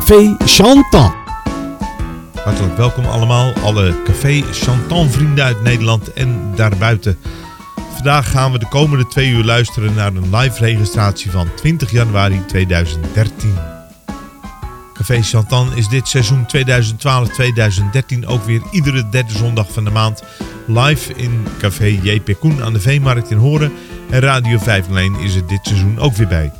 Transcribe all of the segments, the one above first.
Café Chantal. Hartelijk welkom allemaal, alle Café Chantan vrienden uit Nederland en daarbuiten. Vandaag gaan we de komende twee uur luisteren naar een live registratie van 20 januari 2013. Café Chantan is dit seizoen 2012-2013 ook weer iedere derde zondag van de maand live in Café JP Koen aan de Veemarkt in Horen. En Radio 501 is er dit seizoen ook weer bij.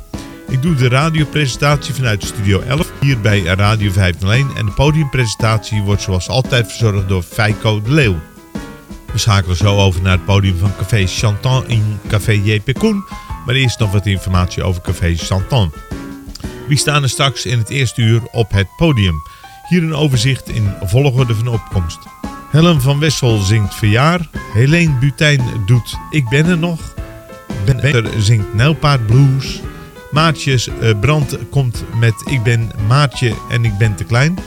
Ik doe de radiopresentatie vanuit Studio 11 hier bij Radio 501 en de podiumpresentatie wordt zoals altijd verzorgd door Feiko de Leeuw. We schakelen zo over naar het podium van Café Chantan in Café JP Koen, maar eerst nog wat informatie over Café Chantan. Wie staan er straks in het eerste uur op het podium? Hier een overzicht in volgorde van opkomst. Helen van Wessel zingt Verjaar, Helene Butijn doet Ik ben er nog, Ben Better zingt Nijlpaard Blues, Maatjes eh, Brand komt met Ik ben Maatje en ik ben te klein.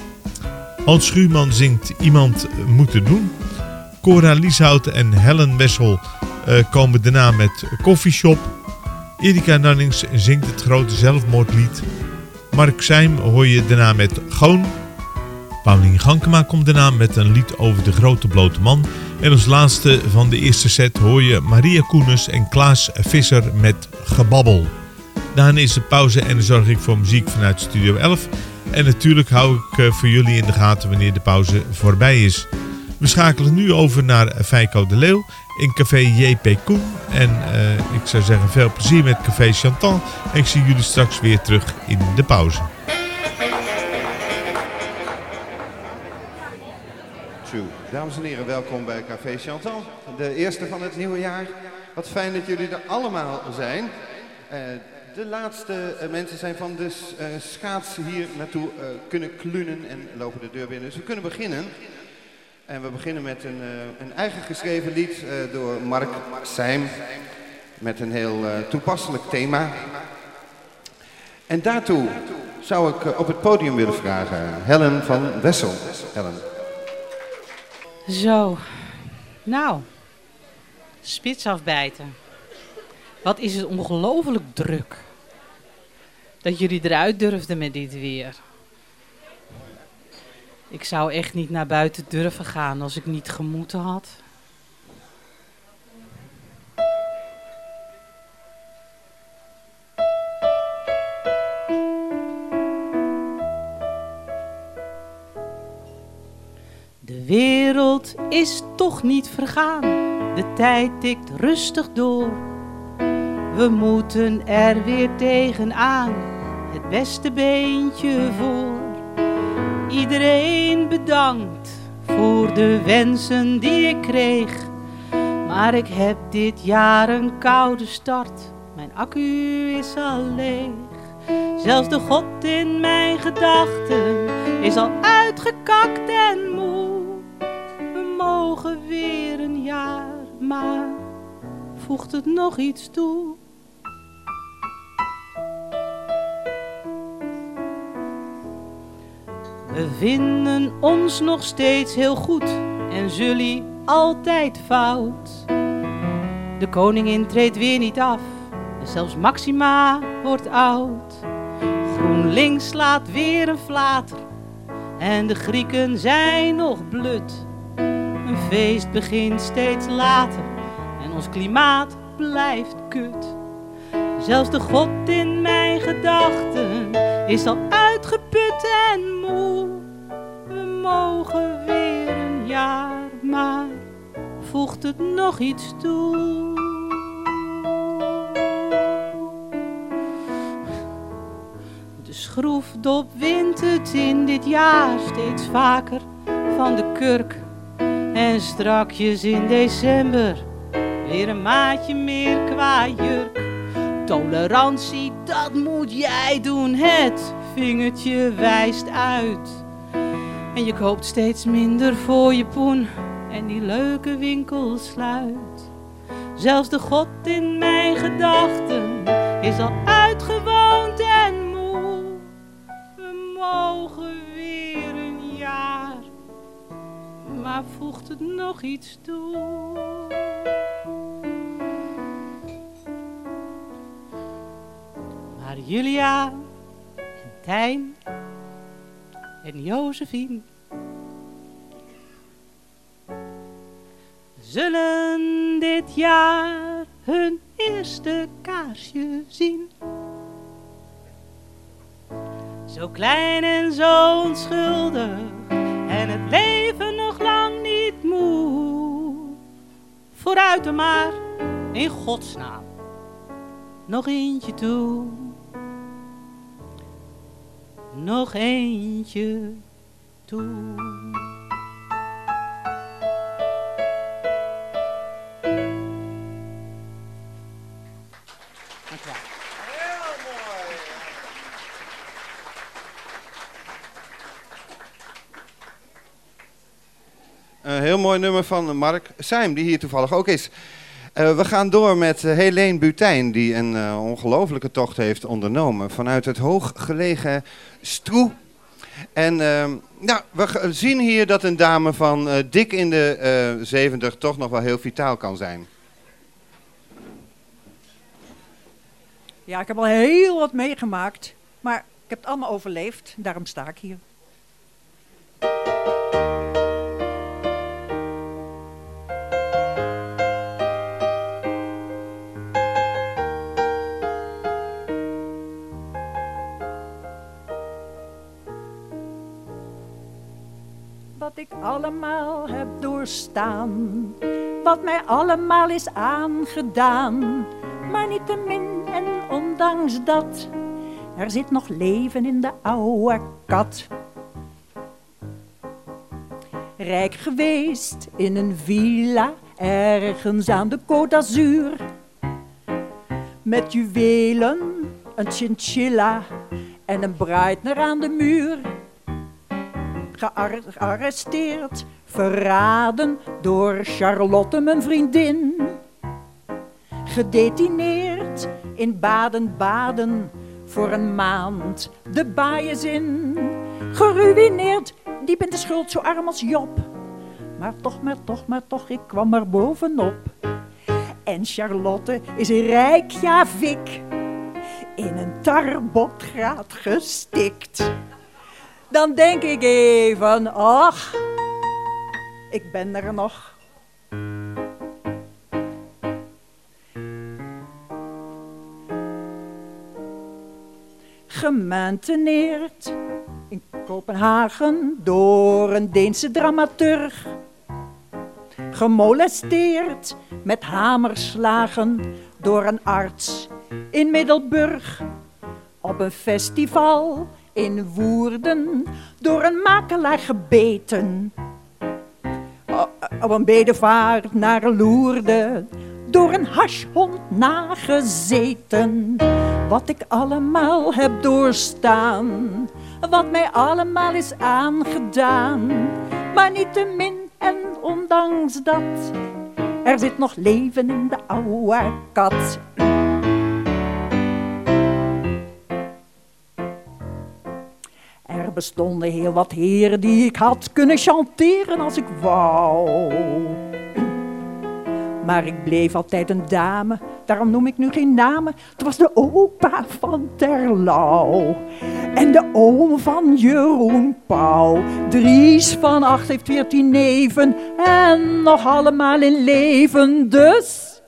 Hans Schuurman zingt Iemand moeten doen. Cora Lieshout en Helen Wessel eh, komen daarna met Coffeeshop. Erika Nannings zingt het grote zelfmoordlied. Mark Seim hoor je daarna met Goon. Paulien Gankema komt daarna met een lied over de grote blote man. En als laatste van de eerste set hoor je Maria Koenens en Klaas Visser met Gebabbel. Daarna is de pauze en dan zorg ik voor muziek vanuit Studio 11. En natuurlijk hou ik eh, voor jullie in de gaten wanneer de pauze voorbij is. We schakelen nu over naar Feiko de Leeuw in café JP Koen. En eh, ik zou zeggen veel plezier met café Chantal. En ik zie jullie straks weer terug in de pauze. True. Dames en heren, welkom bij Café Chantal. De eerste van het nieuwe jaar. Wat fijn dat jullie er allemaal zijn. Eh, de laatste eh, mensen zijn van de eh, schaats hier naartoe eh, kunnen klunen en lopen de deur binnen. Dus we kunnen beginnen. En we beginnen met een, een eigen geschreven lied door Mark Seim. Met een heel toepasselijk thema. En daartoe zou ik op het podium willen vragen Helen van Wessel. Helen. Zo, nou, spits afbijten. Wat is het ongelooflijk druk. Dat jullie eruit durfden met dit weer. Ik zou echt niet naar buiten durven gaan als ik niet gemoeten had. De wereld is toch niet vergaan. De tijd tikt rustig door. We moeten er weer tegenaan. Het beste beentje voor. Iedereen bedankt voor de wensen die ik kreeg. Maar ik heb dit jaar een koude start. Mijn accu is al leeg. Zelfs de God in mijn gedachten is al uitgekakt en moe. We mogen weer een jaar, maar voegt het nog iets toe? We vinden ons nog steeds heel goed en jullie altijd fout. De koningin treedt weer niet af, en zelfs Maxima wordt oud. GroenLinks slaat weer een flater en de Grieken zijn nog blut. Een feest begint steeds later en ons klimaat blijft kut. Zelfs de God in mijn gedachten is al uitgeput en moe. Mogen weer een jaar, maar voegt het nog iets toe? De schroefdop wint het in dit jaar steeds vaker van de kurk. En strakjes in december weer een maatje meer qua jurk. Tolerantie, dat moet jij doen. Het vingertje wijst uit. En je koopt steeds minder voor je poen. En die leuke winkel sluit. Zelfs de God in mijn gedachten is al uitgewoond en moe. We mogen weer een jaar, maar voegt het nog iets toe? Maar Julia en Tijn en Josephine zullen dit jaar hun eerste kaarsje zien. Zo klein en zo onschuldig en het leven nog lang niet moe. Vooruit er maar, in godsnaam, nog eentje toe. Nog eentje toe. Een heel mooi nummer van Mark Seim, die hier toevallig ook is. Uh, we gaan door met uh, Helene Butijn, die een uh, ongelofelijke tocht heeft ondernomen vanuit het hooggelegen Stroe. En nou, we zien hier dat een dame van dik in de 70 toch nog wel heel vitaal kan zijn. Ja, ik heb al heel wat meegemaakt, maar ik heb het allemaal overleefd. Daarom sta ik hier. Ik allemaal heb doorstaan, wat mij allemaal is aangedaan, maar niet te min en ondanks dat, er zit nog leven in de oude kat. Rijk geweest in een villa, ergens aan de Côte d'Azur, met juwelen, een chinchilla en een Breitner aan de muur gearresteerd, verraden door Charlotte, mijn vriendin. Gedetineerd in Baden-Baden voor een maand, de baaien in. Geruineerd, diep in de schuld, zo arm als Job. Maar toch, maar toch, maar toch, ik kwam er bovenop. En Charlotte is rijk, ja, Vic, in een tarbotgraat gestikt dan denk ik even, ach, ik ben er nog. Gemanteneerd in Kopenhagen door een Deense dramaturg. Gemolesteerd met hamerslagen door een arts in Middelburg. Op een festival in Woerden door een makelaar gebeten. Op een bedevaart naar Loerden door een hashhond nagezeten. Wat ik allemaal heb doorstaan, wat mij allemaal is aangedaan. Maar niet te min en ondanks dat, er zit nog leven in de oude kat. Er bestonden heel wat heren die ik had kunnen chanteren als ik wou. Maar ik bleef altijd een dame, daarom noem ik nu geen namen. Het was de opa van Terlouw en de oom van Jeroen Pauw. Dries van acht heeft veertien neven en nog allemaal in leven. Dus,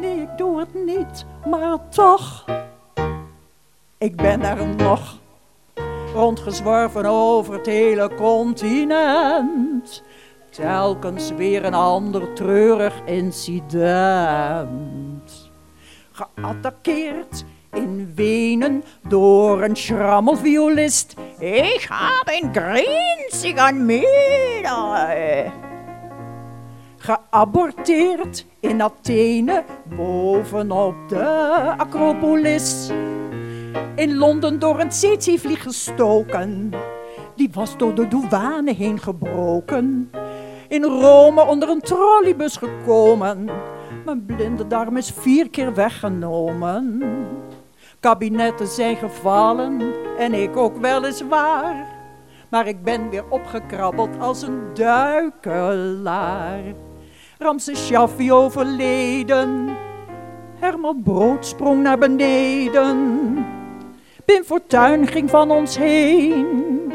nee ik doe het niet, maar toch, ik ben er nog rondgezworven over het hele continent. Telkens weer een ander treurig incident. Geattaqueerd in Wenen door een schrammelviolist. Ik heb een grenzig aan midden. Geaborteerd in Athene, bovenop de Acropolis. In Londen door een tsetse-vlieg gestoken. Die was door de douane heen gebroken. In Rome onder een trolleybus gekomen. Mijn blinde darm is vier keer weggenomen. Kabinetten zijn gevallen en ik ook weliswaar. Maar ik ben weer opgekrabbeld als een duikelaar. Ramses Shaffi overleden. Herman Brood sprong naar beneden. Pim Fortuyn ging van ons heen.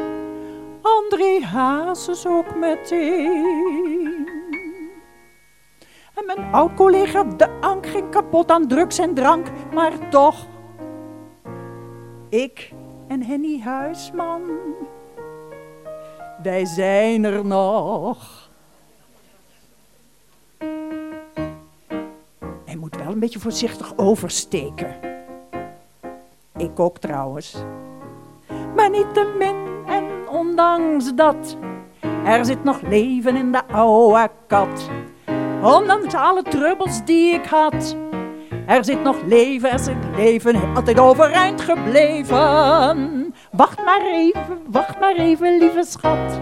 André Hazes ook meteen. En mijn oud-collega De Ank ging kapot aan drugs en drank, maar toch. Ik en Henny Huisman, wij zijn er nog. Hij moet wel een beetje voorzichtig oversteken. Ik ook trouwens. Maar niet te min en ondanks dat, er zit nog leven in de oude kat. Ondanks alle trubbels die ik had, er zit nog leven, er zit leven, altijd overeind gebleven. Wacht maar even, wacht maar even, lieve schat.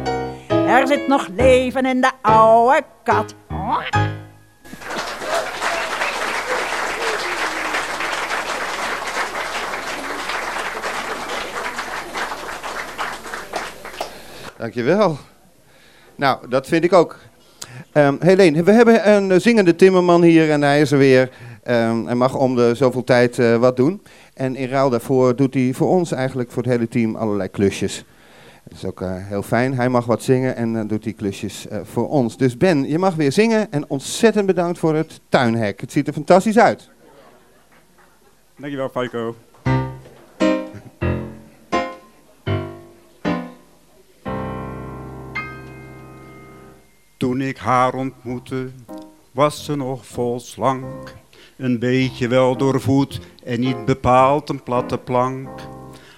Er zit nog leven in de oude kat. Dankjewel. Nou, dat vind ik ook. Um, Helene, we hebben een zingende timmerman hier en hij is er weer. Um, hij mag om de zoveel tijd uh, wat doen. En in ruil daarvoor doet hij voor ons eigenlijk, voor het hele team, allerlei klusjes. Dat is ook uh, heel fijn. Hij mag wat zingen en dan uh, doet hij klusjes voor ons. Dus Ben, je mag weer zingen en ontzettend bedankt voor het tuinhek. Het ziet er fantastisch uit. Dankjewel. Toen ik haar ontmoette, was ze nog vol slank. Een beetje wel doorvoed en niet bepaald een platte plank.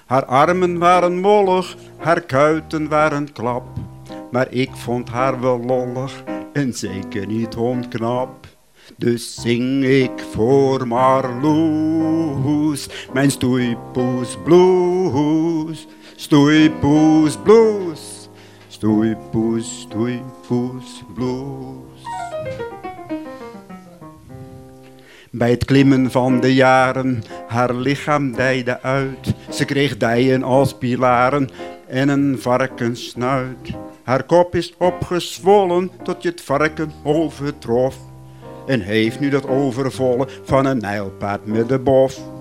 Haar armen waren mollig, haar kuiten waren klap. Maar ik vond haar wel lollig en zeker niet onknap. Dus zing ik voor Marloes, mijn stoeipoes blues. Stoeipoes blues, stoeipoes, stoeipoes blues. Bij het klimmen van de jaren, haar lichaam dijde uit. Ze kreeg dijen als pilaren en een varkensnuit. Haar kop is opgezwollen tot je het varken overtrof. En heeft nu dat overvolle van een nijlpaard met de bof.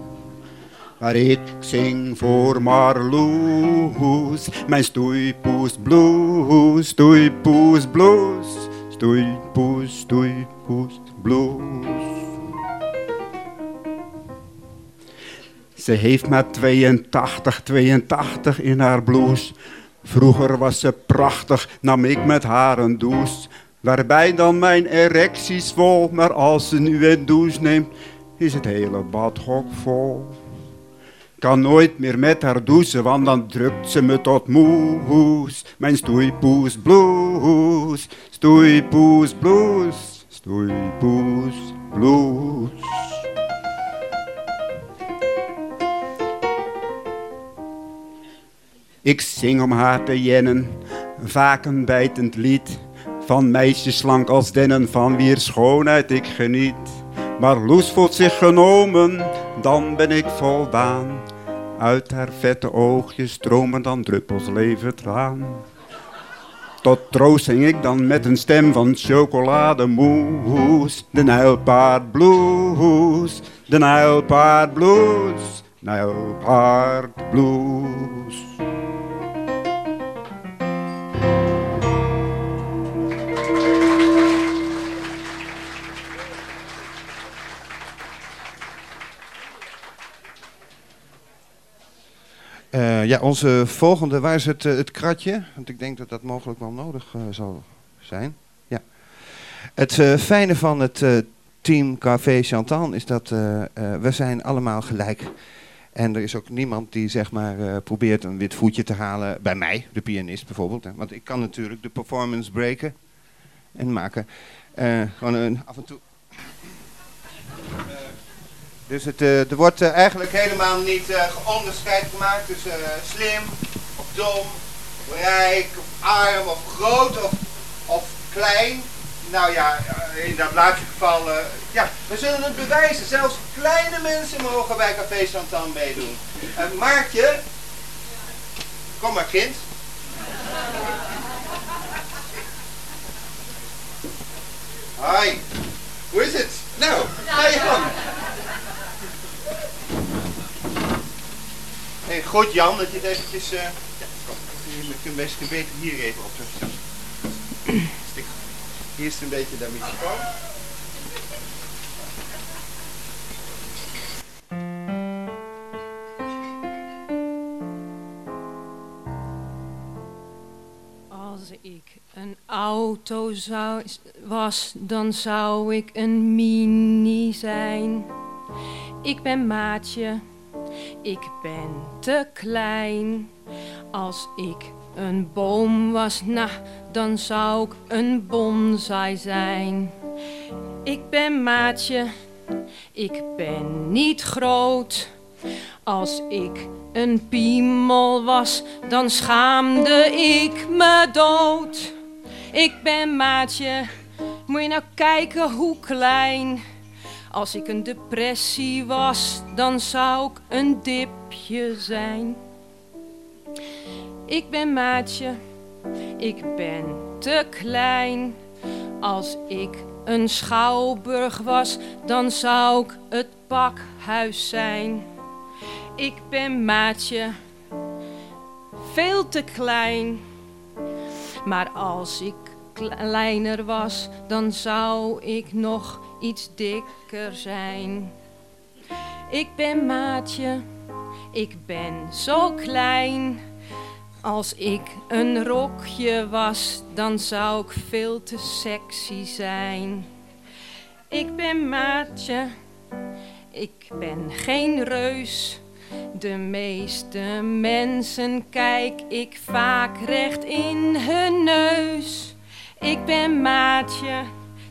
Ik zing voor Marloes, mijn stoeipoes blues, stoeipoes blues, stoeipoes, stoeipoes blues. Ze heeft maar 82, 82 in haar blouse. Vroeger was ze prachtig, nam ik met haar een douche. Waarbij dan mijn erectie zwol, maar als ze nu een douche neemt, is het hele badhok vol. Kan nooit meer met haar douchen, want dan drukt ze me tot moes. Mijn stoeipoes blues, stoeipoes blues, stoeipoes blues. Ik zing om haar te jennen, vaak een bijtend lied. Van meisjes slank als dennen, van wier schoonheid ik geniet. Maar Loes voelt zich genomen, dan ben ik voldaan. Uit haar vette oogjes stromen dan druppels leven traan. Tot troost zing ik dan met een stem van chocolademoes. De Nijlpaard blues, de Nijlpaard blues, Nijlpaard blues. Uh, ja, onze volgende, waar is het, uh, het kratje? Want ik denk dat dat mogelijk wel nodig uh, zal zijn. Ja. Het fijne van het team Café Chantal is dat we zijn allemaal gelijk. En er is ook niemand die zeg maar probeert een wit voetje te halen. Bij mij, de pianist bijvoorbeeld. Hè. Want ik kan natuurlijk de performance breken. En maken eh, gewoon een, af en toe... Dus het, eh, er wordt eh, eigenlijk helemaal niet eh, onderscheid gemaakt tussen slim of dom, rijk of arm of groot of, of klein. Nou ja, in dat laatste geval, ja, we zullen het bewijzen. Zelfs kleine mensen mogen bij Café Santan meedoen. Maartje, kom maar kind. Hoi, hoe is het? Nou, ga je gang. Hey, goed Jan, dat je het eventjes... eh ja, kom, je kunt best beter hier even op zo. Hier is een beetje microfoon. Als ik een auto zou, was, dan zou ik een mini zijn. Ik ben maatje, ik ben te klein. Als ik een boom was, nou, dan zou ik een bonsai zijn. Ik ben maatje, ik ben niet groot. Als ik een piemel was, dan schaamde ik me dood. Ik ben maatje, moet je nou kijken hoe klein. Als ik een depressie was, dan zou ik een dipje zijn. Ik ben maatje, ik ben te klein. Als ik een schouwburg was, dan zou ik het pakhuis zijn. Ik ben maatje, veel te klein. Maar als ik kleiner was, dan zou ik nog iets dikker zijn. Ik ben maatje, ik ben zo klein. Als ik een rokje was, dan zou ik veel te sexy zijn. Ik ben maatje, ik ben geen reus. De meeste mensen kijk ik vaak recht in hun neus. Ik ben maatje,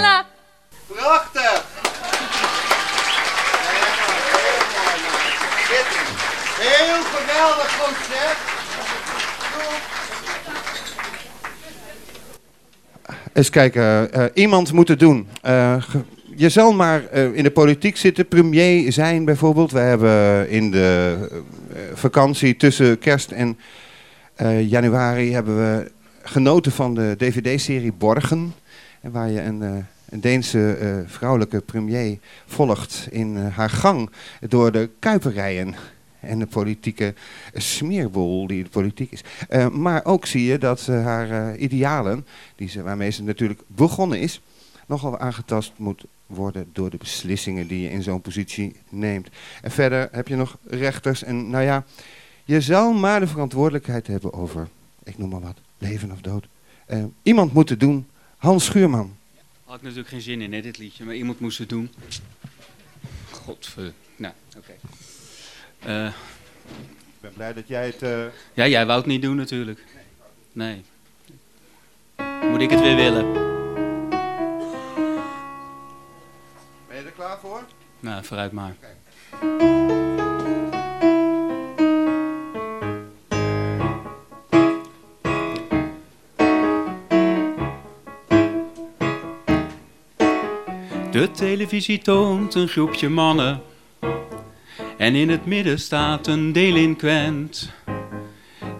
la Prachtig! Heel geweldig concert. Eens kijken, eh, iemand moet het doen. Eh, je zal maar eh, in de politiek zitten, premier zijn bijvoorbeeld. We hebben in de vakantie tussen kerst en eh, januari hebben we genoten van de dvd-serie Borgen. Waar je een, eh, een Deense eh, vrouwelijke premier volgt in eh, haar gang door de kuiperijen en de politieke smeerboel die de politiek is. Maar ook zie je dat haar idealen, die ze, waarmee ze natuurlijk begonnen is, nogal aangetast moet worden door de beslissingen die je in zo'n positie neemt. En verder heb je nog rechters en nou ja, je zal maar de verantwoordelijkheid hebben over, ik noem maar wat, leven of dood. Iemand moet het doen. Hans Schuurman. Had ik natuurlijk geen zin in, hè, dit liedje, maar iemand moest het doen. Godver... Nou, oké. Eh, Ik ben blij dat jij het... eh, ja, jij wou het niet doen natuurlijk. Nee. Moet ik het weer willen? Ben je er klaar voor? Nou, vooruit maar. De televisie toont een groepje mannen. En in het midden staat een delinquent.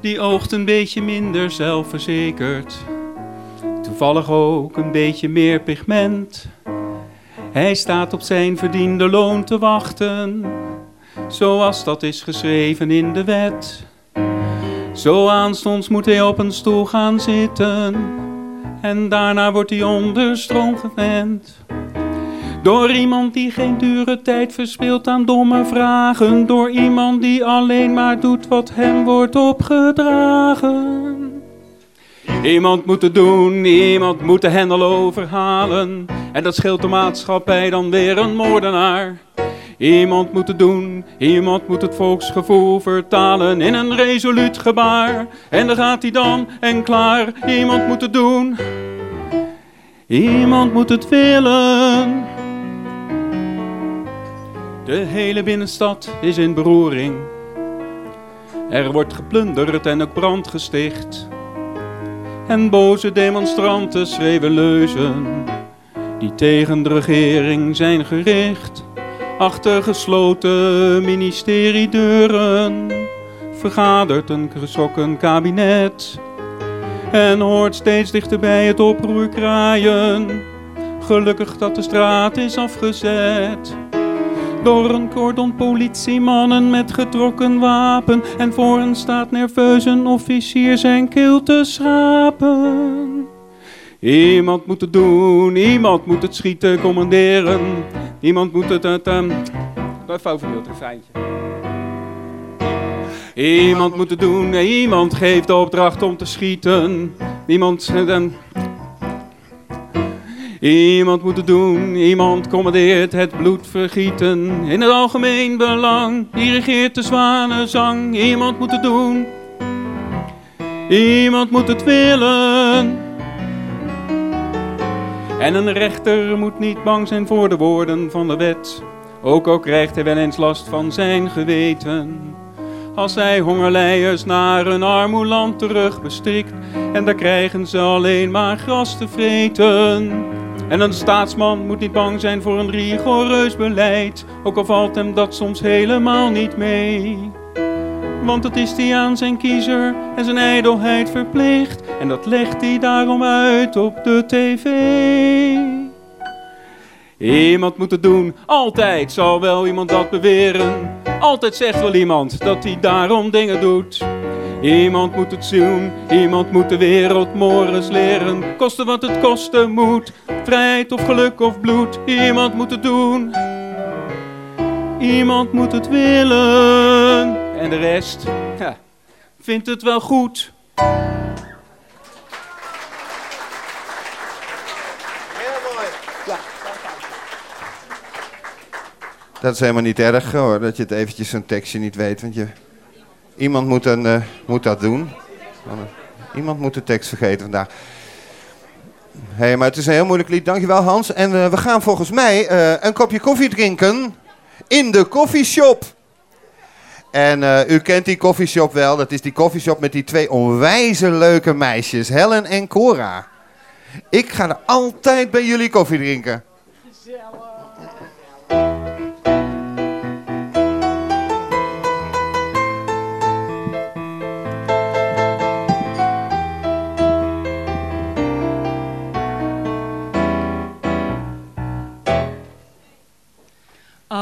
Die oogt een beetje minder zelfverzekerd. Toevallig ook een beetje meer pigment. Hij staat op zijn verdiende loon te wachten. Zoals dat is geschreven in de wet. Zo aanstonds moet hij op een stoel gaan zitten. En daarna wordt hij onder stroom gewend. Door iemand die geen dure tijd verspilt aan domme vragen. Door iemand die alleen maar doet wat hem wordt opgedragen. Iemand moet het doen, iemand moet de hendel overhalen. En dat scheelt de maatschappij dan weer een moordenaar. Iemand moet het doen, iemand moet het volksgevoel vertalen in een resoluut gebaar. En daar gaat hij dan en klaar, iemand moet het doen. Iemand moet het willen. De hele binnenstad is in beroering. Er wordt geplunderd en ook brand gesticht. En boze demonstranten schreeuwen leuzen die tegen de regering zijn gericht. Achter gesloten ministeriedeuren vergadert een geschrokken kabinet. En hoort steeds dichterbij het oproer kraaien. Gelukkig dat de straat is afgezet. Door een cordon politiemannen met getrokken wapen. En voor een staat nerveus een officier zijn keel te schrapen. Iemand moet het doen, iemand moet het schieten, commanderen. Iemand moet het... het um... Het refreintje. Iemand moet het doen, iemand geeft de opdracht om te schieten. Iemand... Um... Iemand moet het doen, iemand commandeert het bloed vergieten. In het algemeen belang, dirigeert de zwanenzang. Iemand moet het doen, iemand moet het willen. En een rechter moet niet bang zijn voor de woorden van de wet. Ook al krijgt hij wel eens last van zijn geweten. Als hij hongerleiers naar een armoeland terug bestrikt. En daar krijgen ze alleen maar gras te vreten. En een staatsman moet niet bang zijn voor een rigoureus beleid. Ook al valt hem dat soms helemaal niet mee. Want dat is hij aan zijn kiezer en zijn ijdelheid verplicht. En dat legt hij daarom uit op de tv. Iemand moet het doen, altijd zal wel iemand dat beweren. Altijd zegt wel iemand dat hij daarom dingen doet. Iemand moet het doen, iemand moet de wereld morgens leren. Koste wat het kosten moet, vrijheid of geluk of bloed. Iemand moet het doen, iemand moet het willen. En de rest, ja, vindt het wel goed. Dat is helemaal niet erg hoor, dat je het eventjes een tekstje niet weet. Want je, iemand moet, een, uh, moet dat doen. Iemand moet de tekst vergeten vandaag. Hé, hey, maar het is een heel moeilijk lied. Dankjewel Hans. En uh, we gaan volgens mij een kopje koffie drinken in de koffieshop. En u kent die koffieshop wel. Dat is die koffieshop met die twee onwijze leuke meisjes. Helen en Cora. Ik ga er altijd bij jullie koffie drinken.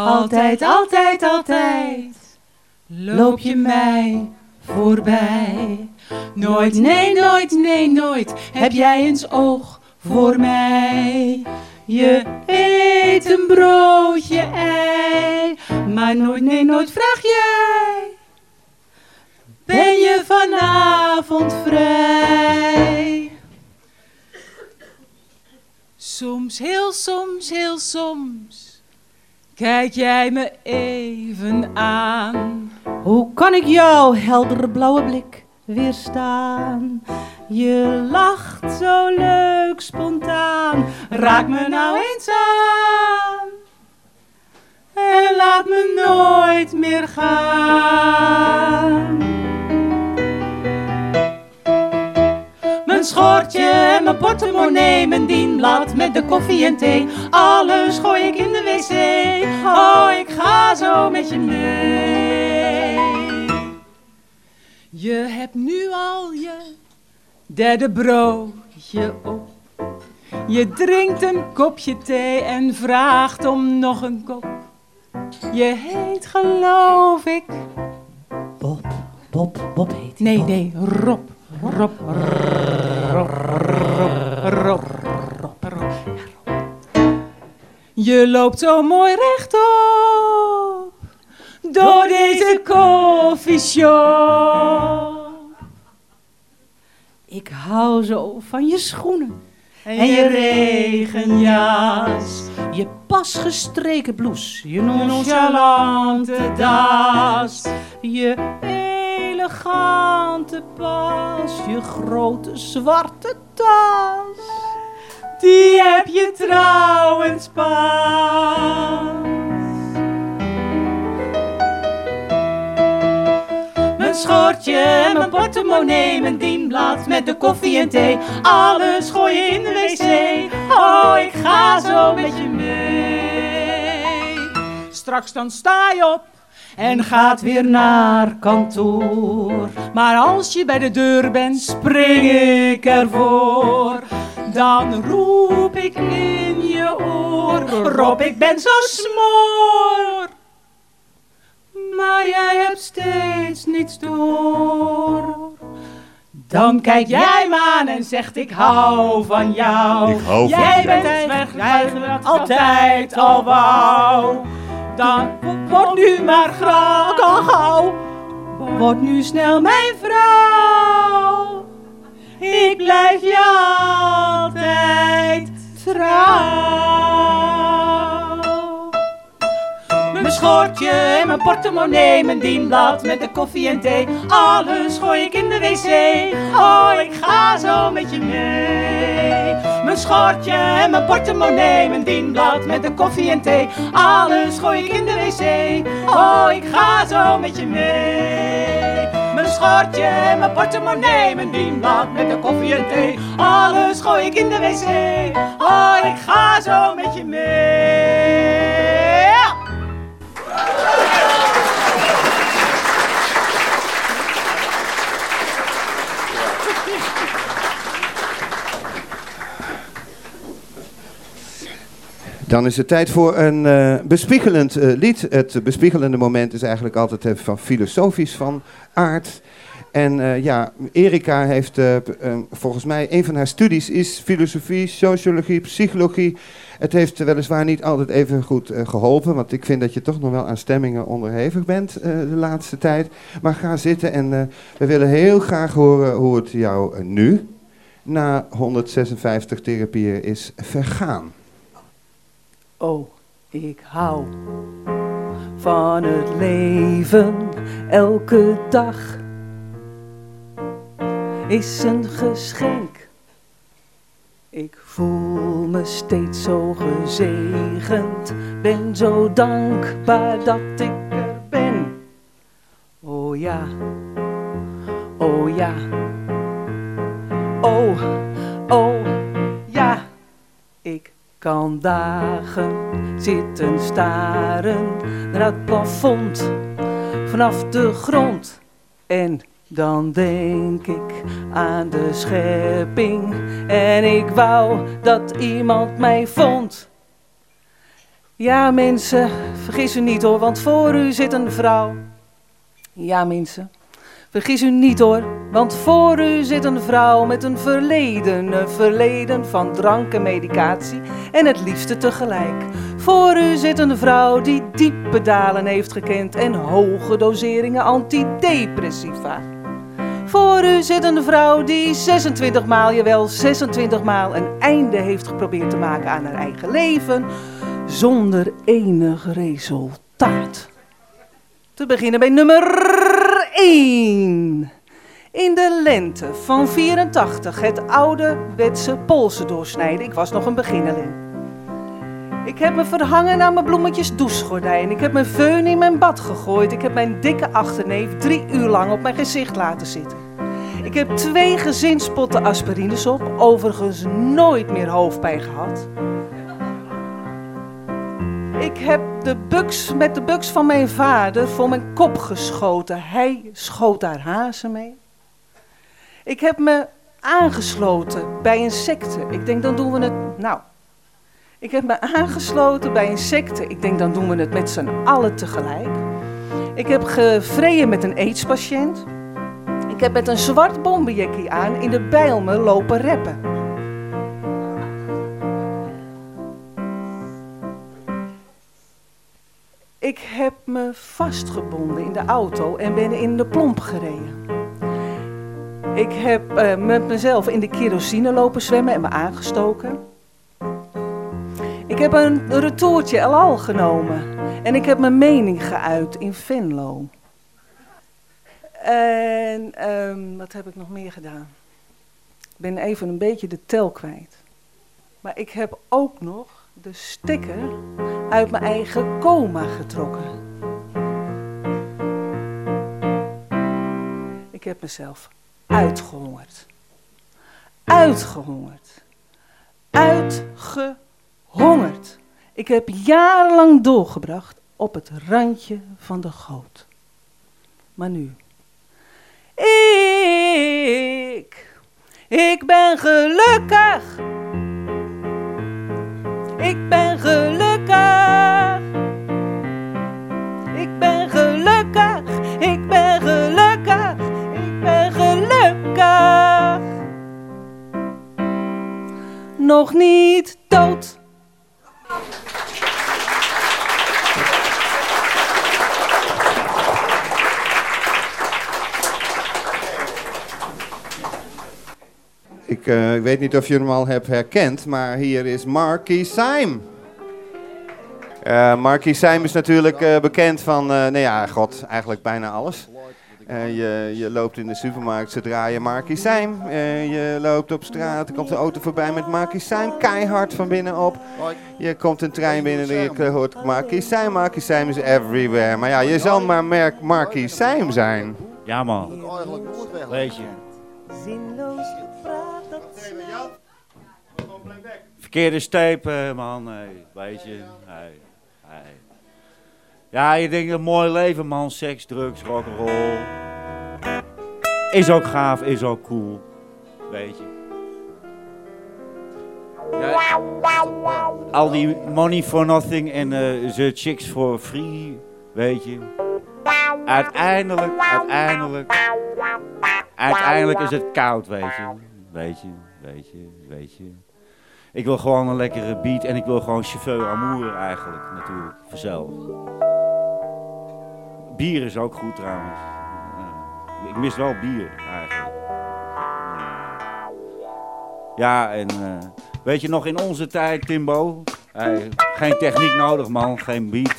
Altijd, altijd, altijd loop je mij voorbij. Nooit, nee, nooit, nee, nooit heb jij eens oog voor mij. Je eet een broodje ei, maar nooit, nee, nooit vraag jij. Ben je vanavond vrij? Soms, heel soms, heel soms Kijk jij me even aan. Hoe kan ik jouw heldere blauwe blik weerstaan? Je lacht zo leuk spontaan. Raak me nou eens aan. En laat me nooit meer gaan. Mijn schortje en mijn portemonnee, mijn dienblad met de koffie en thee. Alles gooi ik in de wc. Oh, ik ga zo met je mee. Je hebt nu al je derde broodje op. Je drinkt een kopje thee en vraagt om nog een kop. Je heet geloof ik Bob, Bob, Bob heet Nee, nee, Rob. Je loopt zo mooi rechtop door deze koffieshop. Ik hou zo van je schoenen en je regenjas. Je pas gestreken blouse, je nonchalante das. Je elegante pas, je grote zwarte tas. Die heb je trouwens pas. Mijn schortje, mijn portemonnee, mijn dienblad met de koffie en thee. Alles gooi je in de wc. Oh, ik ga zo met je mee. Straks dan sta je op en gaat weer naar kantoor. Maar als je bij de deur bent, spring ik ervoor. Dan roep ik in je oor, Rob, ik ben zo smoor. Steeds niets door. Dan kijk jij me aan en zegt ik hou van jou. Ik hou van jij jou. bent weg, jij altijd al wou. Dan word nu maar gauw. Word nu snel mijn vrouw. Ik blijf je altijd trouw. Schortje en mijn portemonnee, mijn dienblad met de koffie en thee. Alles gooi ik in de wc. Oh, ik ga zo met je mee. Mijn schortje en mijn portemonnee, mijn dienblad met de koffie en thee. Alles gooi ik in de wc. Oh, ik ga zo met je mee. Mijn schortje en mijn portemonnee, mijn dienblad met de koffie en thee. Alles gooi ik in de wc. Oh, ik ga zo met je mee. Dan is het tijd voor een eh, bespiegelend eh, lied. Het bespiegelende moment is eigenlijk altijd eh, van filosofisch van aard. En eh, ja, Erika heeft volgens mij een van haar studies is filosofie, sociologie, psychologie. Het heeft weliswaar niet altijd even goed eh, geholpen, want ik vind dat je toch nog wel aan stemmingen onderhevig bent de laatste tijd. Maar ga zitten en we willen heel graag horen hoe het jou nu, na 156 therapieën, is vergaan. Oh, ik hou van het leven elke dag. Is een geschenk. Ik voel me steeds zo gezegend. Ben zo dankbaar dat ik er ben. Oh ja, oh ja. Oh, oh ja. Ik kan dagen zitten staren naar het plafond vanaf de grond. En dan denk ik aan de schepping en ik wou dat iemand mij vond. Ja mensen, vergis u niet hoor, want voor u zit een vrouw. Ja mensen, vergis u niet hoor, want voor u zit een vrouw met een verleden, een verleden van drank en medicatie en het liefste tegelijk. Voor u zit een vrouw die diepe dalen heeft gekend en hoge doseringen antidepressiva. Voor u zit een vrouw die 26 maal, jawel 26 maal, een einde heeft geprobeerd te maken aan haar eigen leven, zonder enig resultaat. Te beginnen bij nummer 1. In de lente van 84 het oude wetse polsen doorsnijden. Ik was nog een beginneling. Ik heb me verhangen aan mijn bloemetjes douchegordijn. Ik heb mijn veun in mijn bad gegooid. Ik heb mijn dikke achterneef drie uur lang op mijn gezicht laten zitten. Ik heb twee gezinspotten aspirines op. Overigens nooit meer hoofdpijn gehad. Ik heb de buks met de buks van mijn vader voor mijn kop geschoten. Hij schoot daar hazen mee. Ik heb me aangesloten bij een secte. Ik denk, dan doen we het. Nou. Ik heb me aangesloten bij een. Ik denk, dan doen we het met z'n allen tegelijk. Ik heb gevreden met een AIDS-patiënt. Ik heb met een zwart bombenjekkie aan in de Bijlmer lopen reppen. Ik heb me vastgebonden in de auto en ben in de plomp gereden. Ik heb eh, met mezelf in de kerosine lopen zwemmen en me aangestoken. Ik heb een retourtje El Al genomen en ik heb mijn mening geuit in Venlo. En ehm, wat heb ik nog meer gedaan? Ik ben even een beetje de tel kwijt. Maar ik heb ook nog de sticker uit mijn eigen coma getrokken. Ik heb mezelf uitgehongerd. Uitgehongerd. Uitgehongerd. Ik heb jarenlang doorgebracht op het randje van de goot. Maar nu. Ik. Ik ben gelukkig. Ik ben gelukkig. Ik ben gelukkig. Ik ben gelukkig. Ik ben gelukkig. Nog niet dood. Ik eh, ik weet niet of je hem al hebt herkend, maar hier is Marky Syme. Eh Marky is natuurlijk eh, bekend van, eh nou ja, god, eigenlijk bijna alles. Je, je loopt in de supermarkt, ze draaien Marky. Eh, je loopt op straat, er komt een auto voorbij met Marky Syme, keihard van binnenop. Je komt een trein binnen en je hoort Marky Syme. Marky Syme is everywhere. Maar ja, je zal maar merk Marky Syme zijn. Ja man, weet je. Zinloos Verkeerde steep, eh, man. Hey, weet je. Ja, je denkt een mooi leven, man. Seks, drugs, rock'n'roll. Is ook gaaf, is ook cool. Weet je. Al die money for nothing en ze chicks for free. Weet je. Uiteindelijk, uiteindelijk. Uiteindelijk is het koud, weet je. Weet je, weet je, weet je. Ik wil gewoon een lekkere beat en ik wil gewoon chauffeur amour eigenlijk, natuurlijk, vanzelf. Bier is ook goed trouwens. Ja. ik mis wel bier eigenlijk. Ja, en eh, weet je nog in onze tijd, Timbo? Geen techniek nodig, man, geen beat.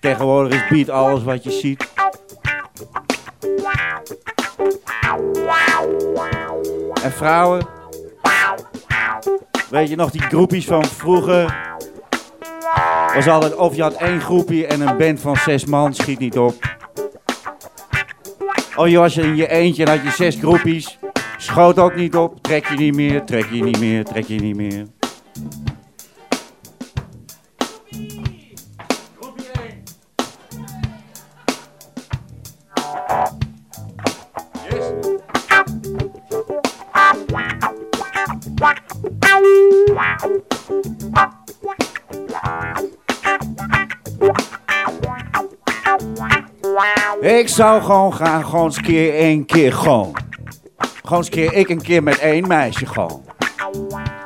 Tegenwoordig is beat alles wat je ziet. En vrouwen? Weet je nog die groepjes van vroeger? Was altijd of je had één groepje en een band van zes man, schiet niet op. Of je was in je eentje en had je zes groepjes, schoot ook niet op. Trek je niet meer, trek je niet meer, trek je niet meer. Ik zou gewoon gaan, gewoon eens een keer één keer gewoon. Gewoon eens een keer, ik een keer met één meisje gewoon.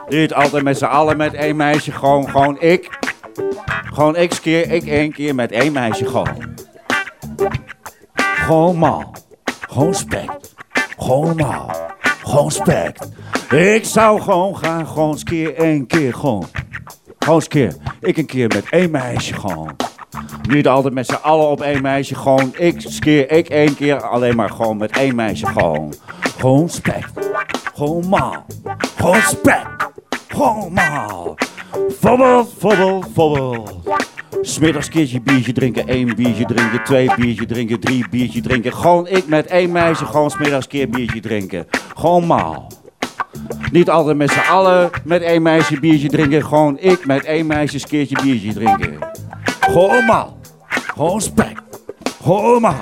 Niet altijd met z'n allen met één meisje, gewoon, gewoon ik. Gewoon ik keer, ik één keer met één meisje gewoon. Gewoon mal. Gewoon spekt. Gewoon mal. Gewoon spekt. Ik zou gewoon gaan, gewoon eens een keer één keer gewoon. Gewoon eens een keer, ik een keer met één meisje gewoon. Niet altijd met z'n allen op één meisje. Gewoon ik keer, ik één keer alleen maar gewoon met één meisje. Gewoon. Gewoon spek. Gewoon maal. Gewoon spek. Gewoon maal. Vobbel, vobbel, vobbel. Smiddags keertje biertje drinken, één biertje drinken, twee biertje drinken, drie biertje drinken. Gewoon ik met één meisje, gewoon smiddags keer biertje drinken. Gewoon maal. Niet altijd met z'n allen met één meisje biertje drinken. Gewoon ik met één meisje een keertje biertje drinken. Gewoon. Gewoon spek. Gewoon.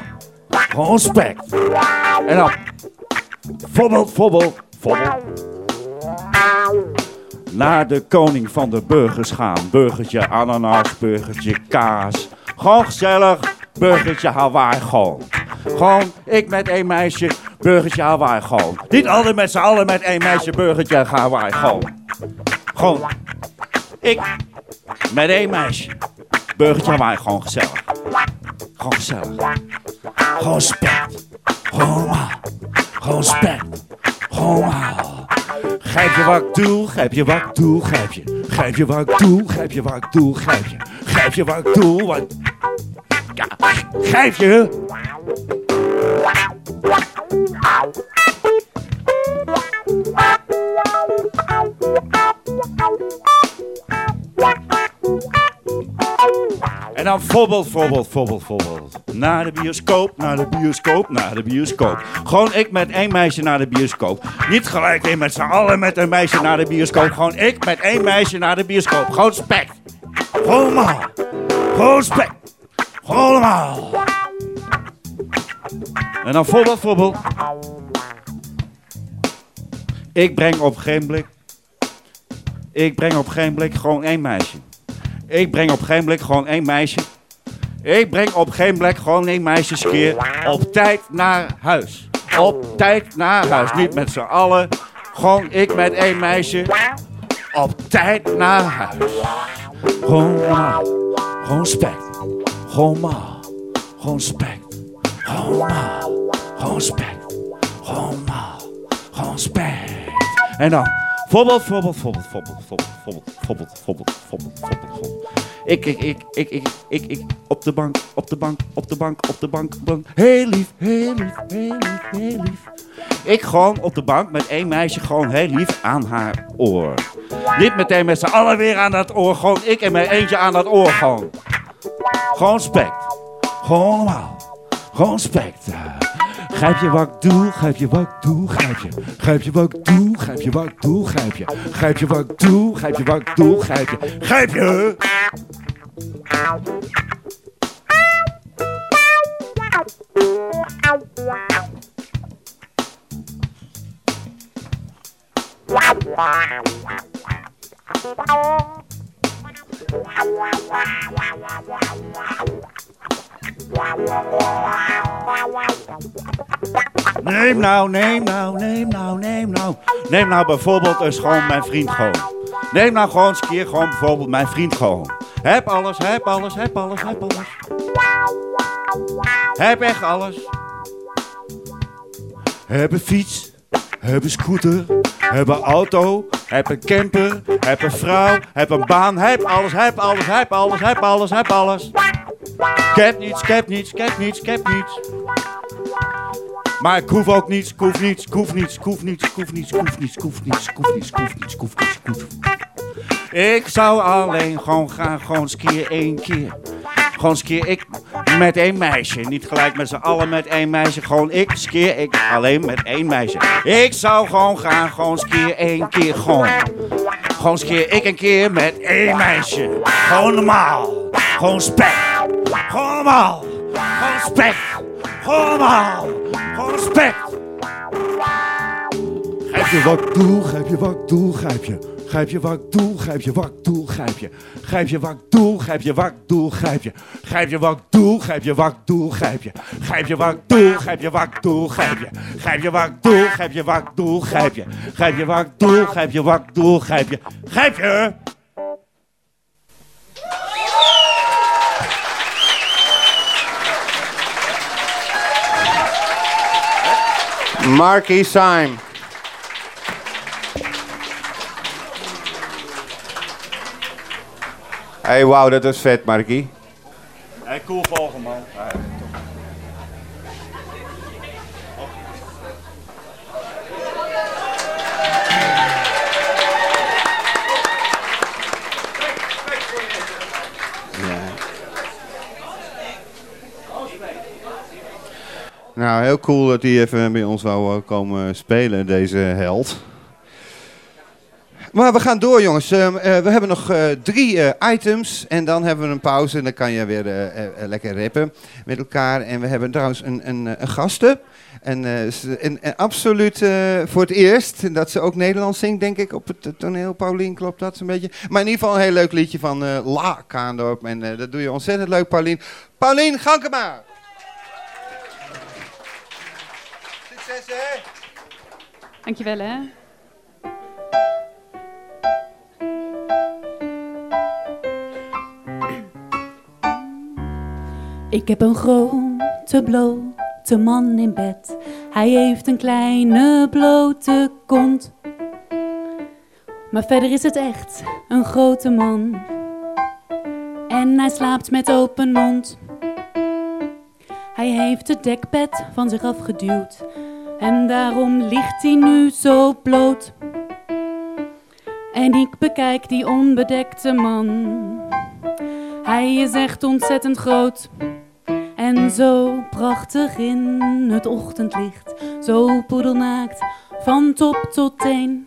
Gewoon spek. En dan. Vobbel, vobbel, vobbel. Naar de koning van de burgers gaan. Burgertje ananas, burgertje kaas. Gewoon gezellig. Burgertje Hawaii gewoon. Gewoon ik met één meisje. Burgertje Hawaii gewoon. Niet altijd met z'n allen met één meisje. Burgertje Hawaii gewoon. Gewoon. Ik met één meisje. Burgertje Hawaii, gewoon gezellig. Gewoon gezellig. Gewoon spekt. Gewoon normaal. Gewoon spekt. Gewoon normaal. Grijp je wat ik doe, grijp je wat ik doe, grijp je. Grijp je wat ik doe, grijp je wat ik doe, grijp je. Grijp je wat ik doe, wat... Ja, je. En dan voorbeeld, voorbeeld, voorbeeld, voorbeeld. Naar de bioscoop, naar de bioscoop, naar de bioscoop. Gewoon ik met één meisje naar de bioscoop. Niet gelijk weer met z'n allen met een meisje naar de bioscoop. Gewoon ik met één meisje naar de bioscoop. Gewoon spek. Gewoon allemaal. Gewoon spek. Gewoon allemaal. En dan voorbeeld, voorbeeld. Ik breng op geen blik. Ik breng op geen blik gewoon één meisje. Ik breng op geen blik gewoon één meisje. Ik breng op geen blik gewoon één meisjeskeer op tijd naar huis. Op tijd naar huis. Niet met z'n allen. Gewoon ik met één meisje. Op tijd naar huis. Gewoon normaal. Gewoon spek. Gewoon. Gewoon spek. Gewoon. Gewoon spek. Gewoon. Gewoon spek. En dan voorbeeld, voorbeeld, voorbeeld, voorbeeld, voorbeeld, voorbeeld, voorbeeld, voorbeeld, voorbeeld, voorbeeld. Ik, ik, ik, ik, ik, ik, ik, op de bank, op de bank, op de bank, op de bank, bank. Heel lief, heel lief, heel lief, heel lief. Ik gewoon op de bank met één meisje gewoon heel lief aan haar oor. Niet meteen met z'n allen weer aan dat oor, gewoon ik en mijn eentje aan dat oor gewoon. Gewoon spekt. Gewoon normaal. Gewoon spekt. Grijp je wat ik grijp je wat ik grijp je. Grijp je wat ik grijp je wat ik grijp je. Grijp je wat ik grijp je wat ik doe, grijp je. Grijp je! Neem nou, neem nou, neem nou, neem nou. Neem nou bijvoorbeeld eens gewoon mijn vriend gewoon. Neem nou gewoon eens een keer gewoon bijvoorbeeld mijn vriend gewoon. Heb alles, heb alles, heb alles, heb alles. Heb echt alles. Heb een fiets, heb een scooter, heb een auto, heb een camper, heb een vrouw, heb een baan, heb alles, heb alles, heb alles, heb alles, heb alles. Ik heb niets, ik heb niets, ik heb niets, ik heb niets. Maar ik hoef ook niets, ik hoef niets, ik hoef niets, ik hoef niets, ik hoef niets, ik hoef niets, ik hoef niets, ik hoef niets, ik hoef niets, ik hoef niets, ik Ik zou alleen gewoon gaan, gewoon keer één keer. Gewoon keer ik met één meisje. Niet gelijk met z'n allen met één meisje. Gewoon ik skeer ik alleen met één meisje. Ik zou gewoon gaan, gewoon keer één keer gewoon. Gewoon keer ik een keer met één meisje. Gewoon normaal. Gewoon spek. Gewoon normaal. Gewoon spek. Gewoon normaal. Gewoon spek. Grijp je wat ik doe, grijp je wat ik doe, grijp je. Grijp je wakdoel, grijp je wakdoel, grijp je. Grijp je wakdoel, grijp je wakdoel, grijp je. Grijp je wakdoel, grijp je wakdoel, grijp je. Grijp je wakdoel, grijp je wakdoel, grijp je. Grijp je wakdoel, grijp je wakdoel, grijp je. Grijp je wakdoel, grijp je wakdoel, grijp je. Grijp je! Marky Sime. Hey, wauw, dat was vet, Marky. Hey, cool volgen, man. Nou, heel cool dat hij even bij ons wou eh, komen spelen, deze held. Maar we gaan door, jongens. Ehm, eh, we hebben nog eh, drie eh, items en dan hebben we een pauze. En dan kan je weer lekker rappen met elkaar. En we hebben trouwens een, een, een gasten. En, absoluut voor het eerst dat ze ook Nederlands zingt, denk ik, op het toneel. Paulien, klopt dat zo'n beetje? Maar in ieder geval een heel leuk liedje van La Kaandorp. En dat doe je ontzettend leuk, Paulien. Paulien Gankema! Succes, hè? Dankjewel hè. Ik heb een grote blote man in bed. Hij heeft een kleine blote kont. Maar verder is het echt een grote man. En hij slaapt met open mond. Hij heeft het dekbed van zich afgeduwd. En daarom ligt hij nu zo bloot. En ik bekijk die onbedekte man. Hij is echt ontzettend groot. En zo prachtig in het ochtendlicht. Zo poedelnaakt van top tot teen.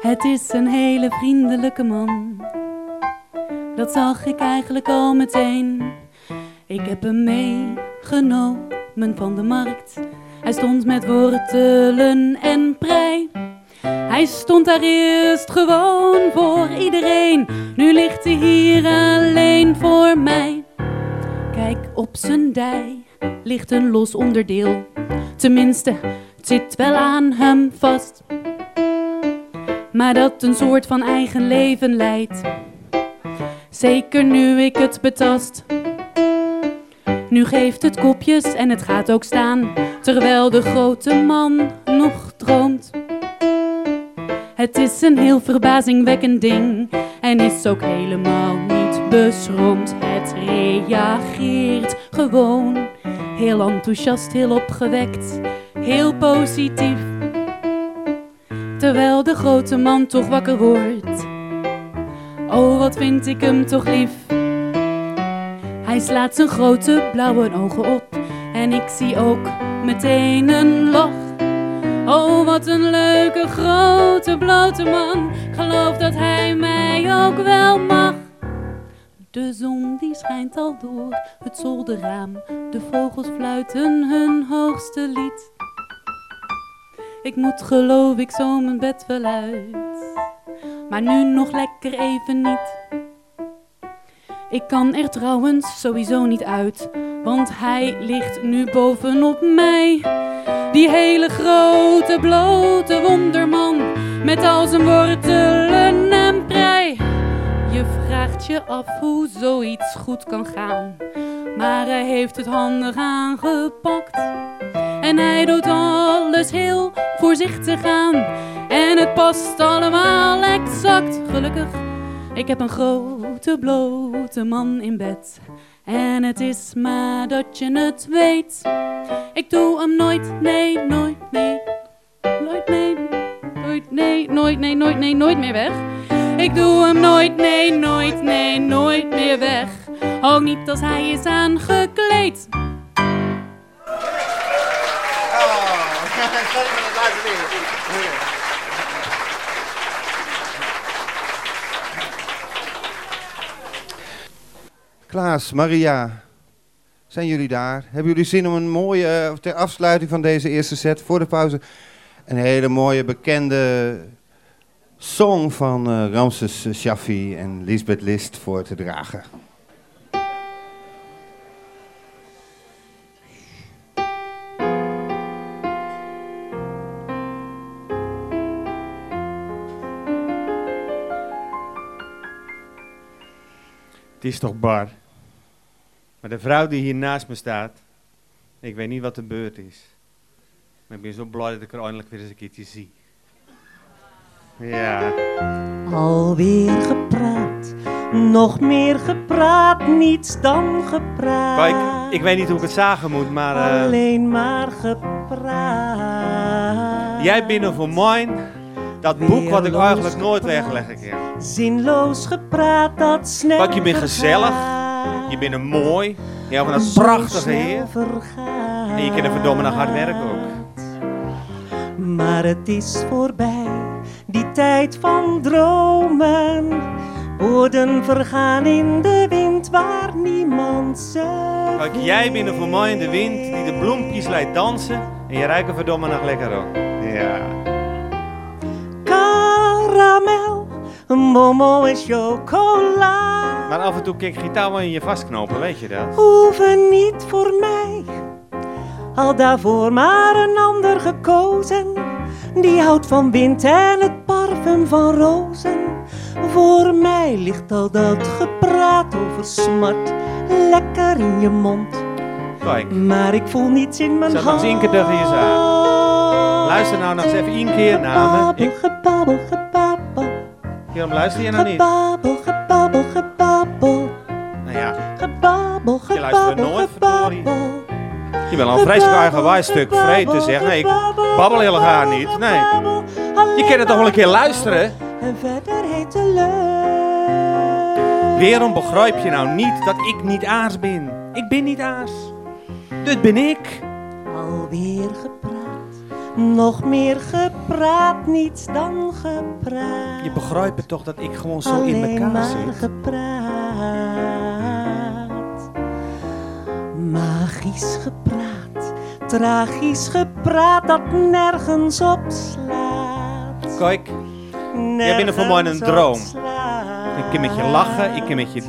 Het is een hele vriendelijke man. Dat zag ik eigenlijk al meteen. Ik heb hem meegenomen van de markt. Hij stond met wortelen en prei. Hij stond daar eerst gewoon voor iedereen. Nu ligt hij hier alleen voor mij. Op zijn dij ligt een los onderdeel. Tenminste, het zit wel aan hem vast. Maar dat een soort van eigen leven leidt. Zeker nu ik het betast. Nu geeft het kopjes en het gaat ook staan, terwijl de grote man nog droomt. Het is een heel verbazingwekkend ding en is ook helemaal niet beschroomd. Reageert gewoon heel enthousiast, heel opgewekt, heel positief. Terwijl de grote man toch wakker wordt. Oh, wat vind ik hem toch lief. Hij slaat zijn grote blauwe ogen op en ik zie ook meteen een lach. Oh, wat een leuke grote blote man. Geloof dat hij mij ook wel mag. De zon die schijnt al door het zolderraam. De vogels fluiten hun hoogste lied. Ik moet geloof ik zo mijn bed wel uit. Maar nu nog lekker even niet. Ik kan er trouwens sowieso niet uit, want hij ligt nu bovenop mij. Die hele grote blote wonderman met al zijn wortelen en. Je vraagt je af hoe zoiets goed kan gaan, maar hij heeft het handig aangepakt. En hij doet alles heel voorzichtig aan en het past allemaal exact gelukkig. Ik heb een grote blote man in bed. En het is maar dat je het weet. Ik doe hem nooit, nee, nooit, nee. Nooit, nee, nooit, nee, nooit, nee, nooit, nee, nooit meer weg. Ik doe hem nooit, nee, nooit, nee, nooit meer weg. Ook niet als hij is aangekleed. Klaas, Maria, zijn jullie daar? Hebben jullie zin om een mooie, ter afsluiting van deze eerste set, voor de pauze, een hele mooie bekende song van eh, Ramses Shaffi en Lisbeth List voor te dragen? Het is toch bar. Maar de vrouw die hier naast me staat, ik weet niet wat de beurt is. Maar ik ben zo blij dat ik er eindelijk weer eens een keertje zie. Ja. Alweer gepraat, nog meer gepraat, niets dan gepraat. Ik weet niet hoe ik het zagen moet, maar... eh, Alleen maar gepraat. jij bent voor mij dat boek wat ik eigenlijk nooit wegleggen kan. Zinloos gepraat, dat snel Kijk, je bent gezellig, je bent een mooi, je hebt een prachtige heer. En je kent er verdomme nog hard werken ook. Maar het is voorbij, die tijd van dromen. Woorden vergaan in de wind waar niemand ze Kijk, jij bent er voor mij in de wind die de bloempjes laat dansen en je ruikt er verdomme nog lekker ook. Ja. Karamel, momo en chocola. Maar af en toe kijk je touwen in je vastknopen, weet je dat? Hoeven niet voor mij, al daarvoor maar een ander gekozen. Die houdt van wind en het van rozen. Voor mij ligt al dat gepraat over smart lekker in je mond. Kijk. Maar ik voel niets in mijn Zet nog eens één keer je. Luister nou nog eens even één keer naar me. Ik... Gebabbel, gebabbel, Waarom luister je nou niet? gebabbel, gebabbel, gebabbel. Nou ja, Gebabbel, je luistert gebabbel, nooit, verdorie. gebabbel. Je bent al een vreselijk eigenwijs stuk vreed te zeggen. Nee, ik babbel helemaal niet. Nee. Je kan het toch wel een keer luisteren? En verder heet de lucht. Waarom begrijp je nou niet dat ik niet aars ben? Ik ben niet aars. Dit ben ik. Alweer gepraat. Nog meer gepraat, niets dan gepraat. Je begrijpt het toch dat ik gewoon zo in Alleen elkaar maar zit? gepraat. Magisch gepraat. Tragisch gepraat dat nergens op slaat. Kijk, jij bent er voor mij een droom. Ik kan met je lachen, ik kan met je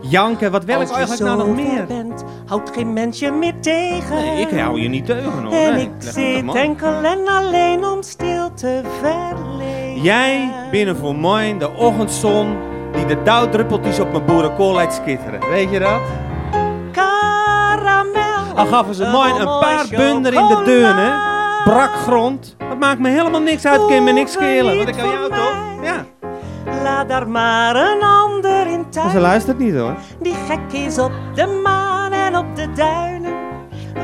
janken. Wat wil ik eigenlijk nou nog meer? bent, houdt geen mens je meer tegen. Nee, ik hou je niet teugen hoor. En Nee, ik zit enkel en alleen om stil te verlegen. Jij bent voor mij de ochtendzon die de dauwdruppeltjes op mijn boerenkool laat skitteren. Weet je dat? Karamel. Al gaven ze mij een paar bunder in de deur, hè? Brak grond. Dat maakt me helemaal niks uit, kan me niks schelen. Want ik kan jou toch? Ja. Laat daar maar een ander in Maar thuis. ze luistert niet hoor. Die gek is op de maan en op de duinen.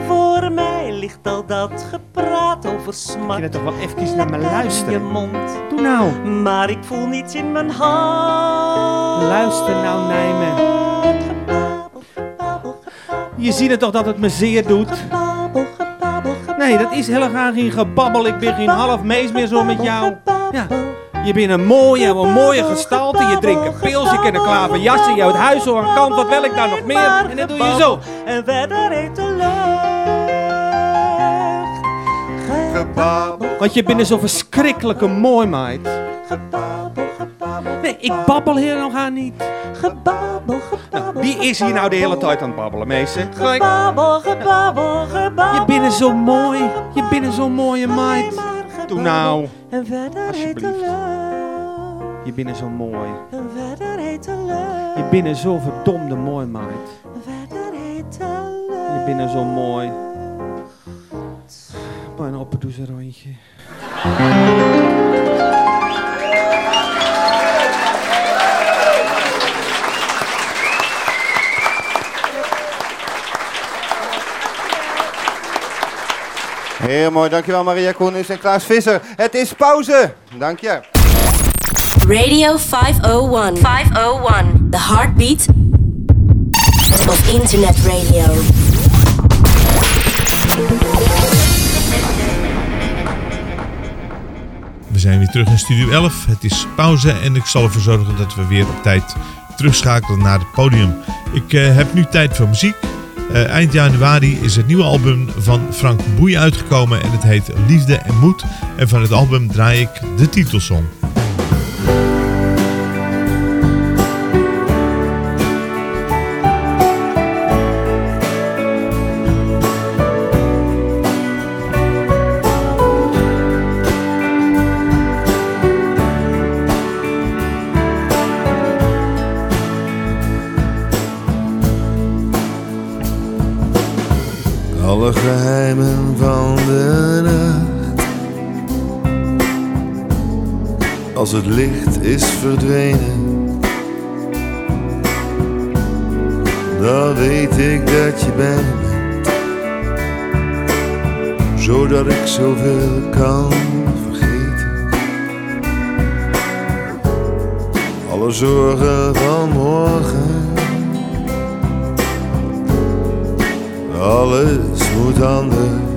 Voor mij ligt al dat gepraat over smart. Je toch wel even naar me luisteren. je mond. Doe nou. Maar ik voel niets in mijn hand. Luister nou naar me. Je ziet het toch dat het me zeer doet? Nee, dat is helemaal geen gebabbel. Ik ben geen half mees meer zo met jou. Ja. Je bent een mooie, een mooie gestalte. Je drinkt een pils, je kent een klaver jassen. Je houdt huis zo aan kant. Wat wil ik daar nog meer? En dat doe je zo. En verder heet de lucht. Gebabbel. Want je bent een zo verschrikkelijke mooi meid. Nee, ik babbel hier nog aan niet. Gebabbel, gebabbel. Wie is hier nou de hele tijd aan het babbelen, meester? Gebabbel, gebabbel, gebabbel. Je bent zo mooi. Je bent zo'n mooie meid. Doe nou. En verder lucht. Je bent zo mooi. En verder heet. Je bent zo verdomde mooi, meid. Verder heet. Je bent zo mooi. Bijna op het een rondje. Heel mooi, dankjewel Maria Koenus en Klaas Visser. Het is pauze. Dank je. Radio 501. 501. The heartbeat of internet radio. We zijn weer terug in Studio 11. Het is pauze en ik zal ervoor zorgen dat we weer op tijd terugschakelen naar het podium. Ik eh, heb nu tijd voor muziek. Eh, eind januari is het nieuwe album van Frank Boei uitgekomen en het heet Liefde en Moed. En van het album draai ik de titelsong. Alle geheimen van de nacht. Als het licht is verdwenen, dan weet ik dat je bent. Zodat ik zoveel kan vergeten. Alle zorgen van morgen. Alles moet anders.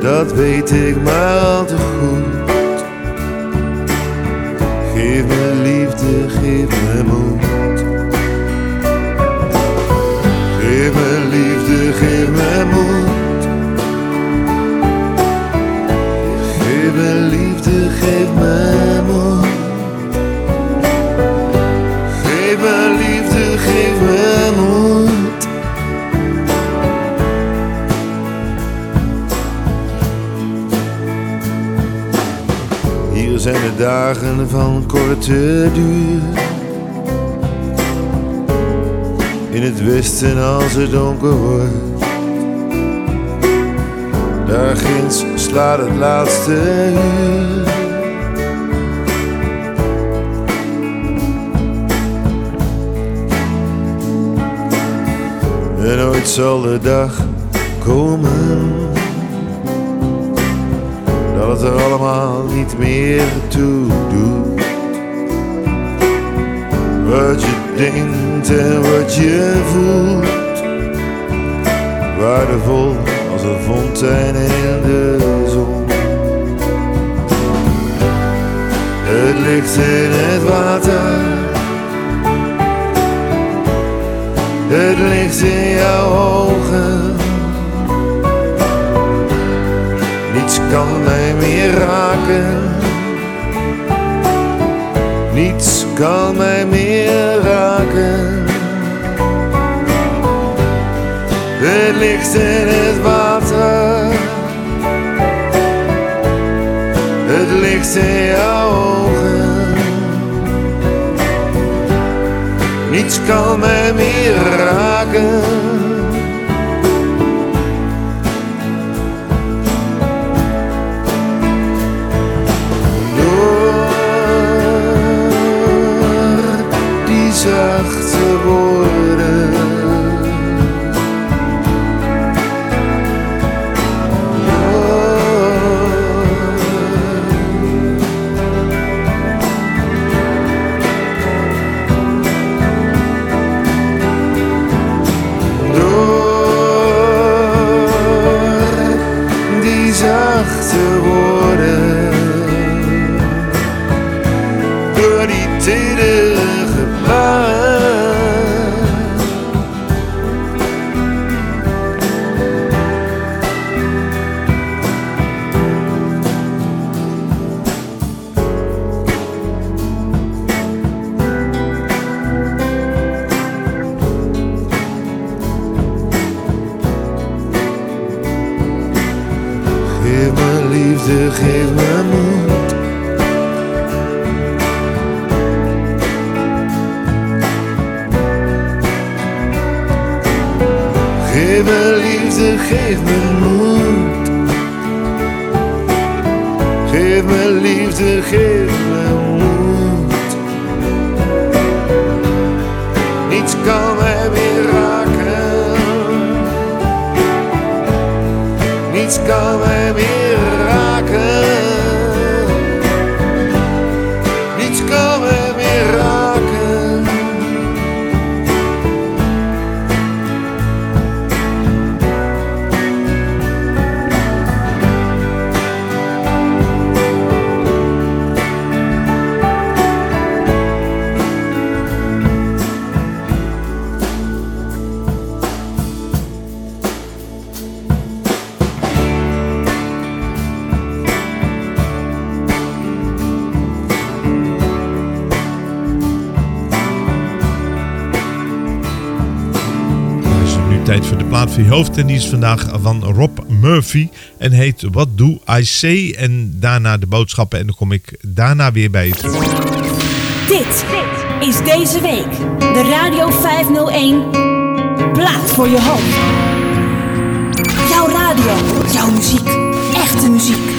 Dat weet ik maar al te goed. Geef me liefde, geef me moed. Geef me liefde, geef me moed. Geef me liefde, geef me moed. Hier zijn de dagen van korte duur. In het westen als het donker wordt. Daar ginds slaat het laatste uur. Ooit zal de dag komen dat het er allemaal niet meer toe doet. Wat je denkt en wat je voelt, waardevol als een fontein in de zon. Het ligt in het water, het ligt in jouw ogen. Niets kan mij meer raken. Niets kan mij meer raken. Het ligt in het water. Het ligt in jouw ogen. Niets kan mij meer raken. die zachte woorden. Hoofd. En die is vandaag van Rob Murphy. En heet What Do I Say? En daarna de boodschappen. En dan kom ik daarna weer bij je terug. Dit is deze week de Radio 501 Plaat voor je hoofd. Jouw radio, jouw muziek, echte muziek.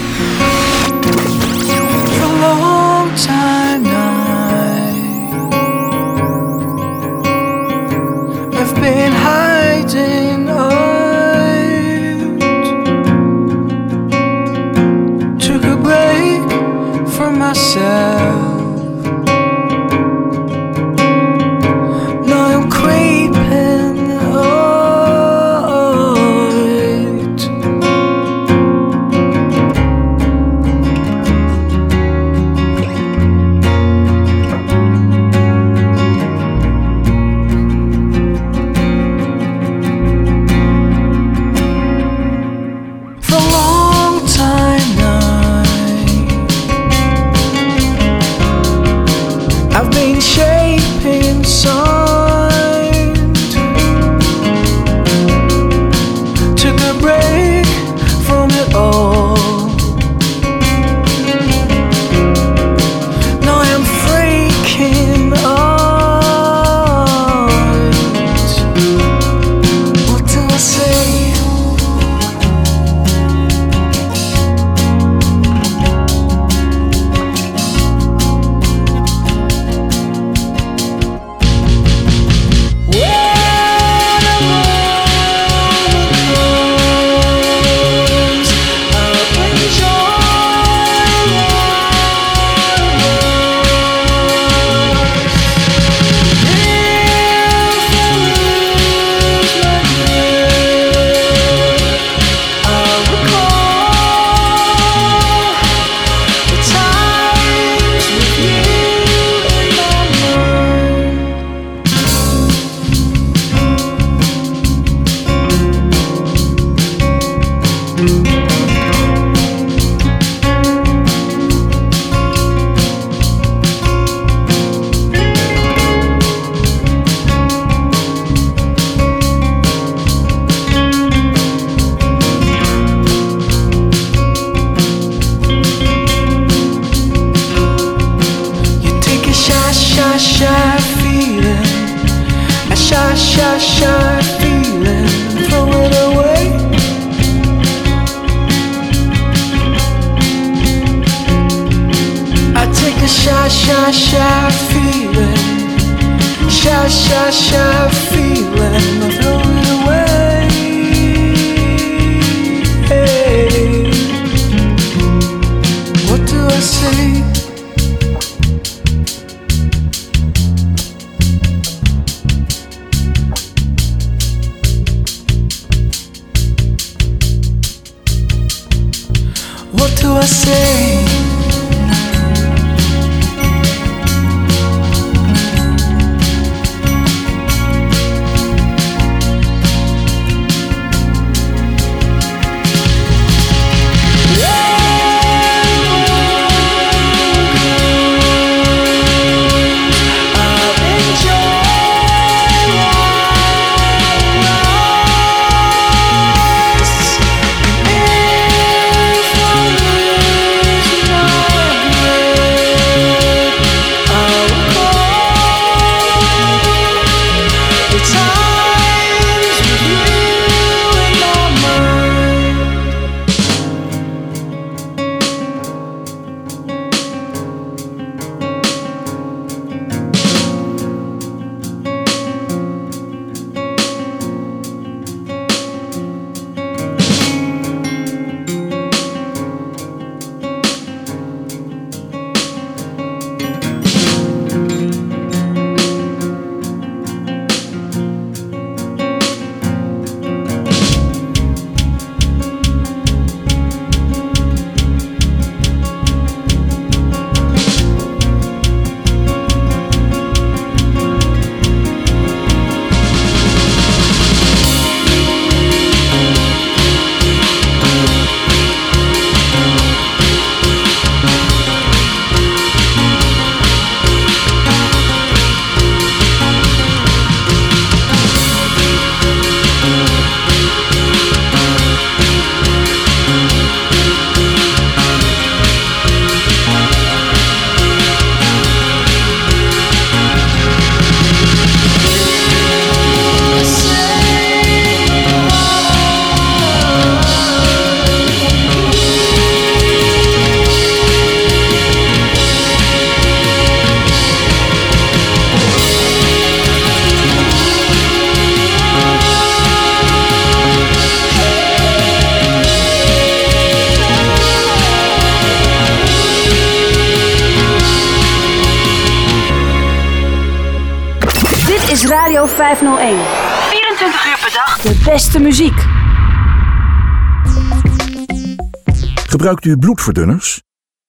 Bloedverdunners?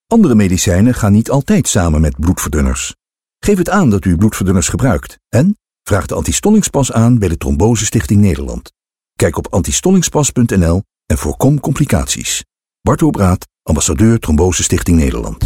Andere medicijnen gaan niet altijd samen met bloedverdunners. Geef het aan dat u bloedverdunners gebruikt en vraag de antistollingspas aan bij de Trombose Stichting Nederland. Kijk op antistollingspas.nl en voorkom complicaties. Bart Obraat, ambassadeur Trombose Stichting Nederland.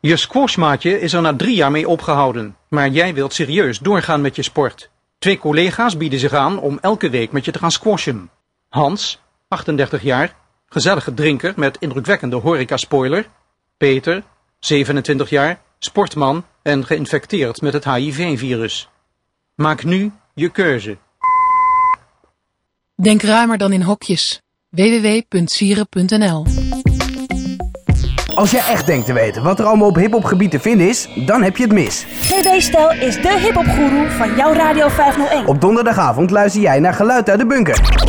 Je squashmaatje is er na drie jaar mee opgehouden, maar jij wilt serieus doorgaan met je sport. Twee collega's bieden zich aan om elke week met je te gaan squashen. Hans, 38 jaar, gezellige drinker met indrukwekkende horeca-spoiler. Peter, 27 jaar, sportman en geïnfecteerd met het HIV-virus. Maak nu je keuze. Denk ruimer dan in hokjes. www.sieren.nl Als jij echt denkt te weten wat er allemaal op hiphopgebied te vinden is, dan heb je het mis. GB Stijl is de hiphopgoeroe van jouw Radio 501. Op donderdagavond luister jij naar Geluid uit de Bunker.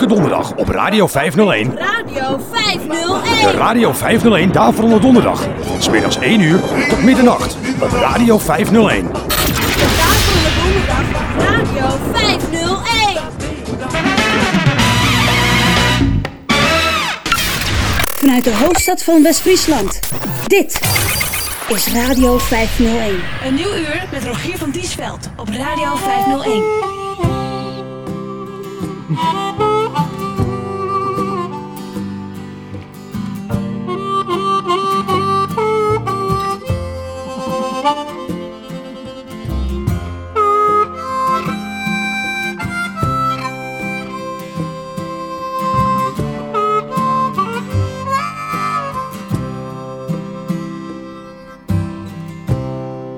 Elke donderdag op Radio 501. Radio 501. De Radio 501 Daverende Donderdag. Van 's middags 1 uur tot middernacht op Radio 501. Daverende Donderdag Radio 501. Vanuit de hoofdstad van West-Friesland. Dit is Radio 501. Een nieuw uur met Rogier van Diesveld op Radio 501.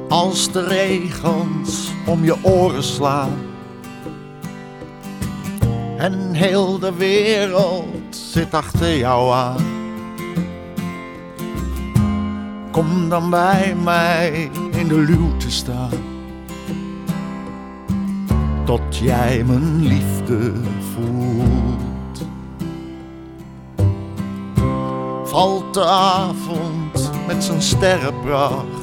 Als de regens om je oren slaan en heel de wereld zit achter jou aan. Kom dan bij mij in de luw te staan, tot jij mijn liefde voelt. Valt de avond met zijn sterrenpracht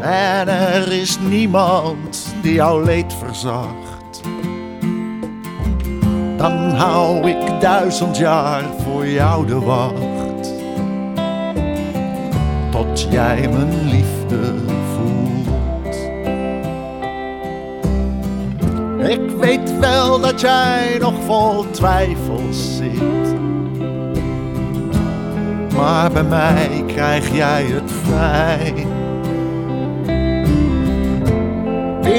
en er is niemand die jouw leed verzacht. Dan hou ik duizend jaar voor jou de wacht. Tot jij mijn liefde voelt. Ik weet wel dat jij nog vol twijfels zit. Maar bij mij krijg jij het vrij.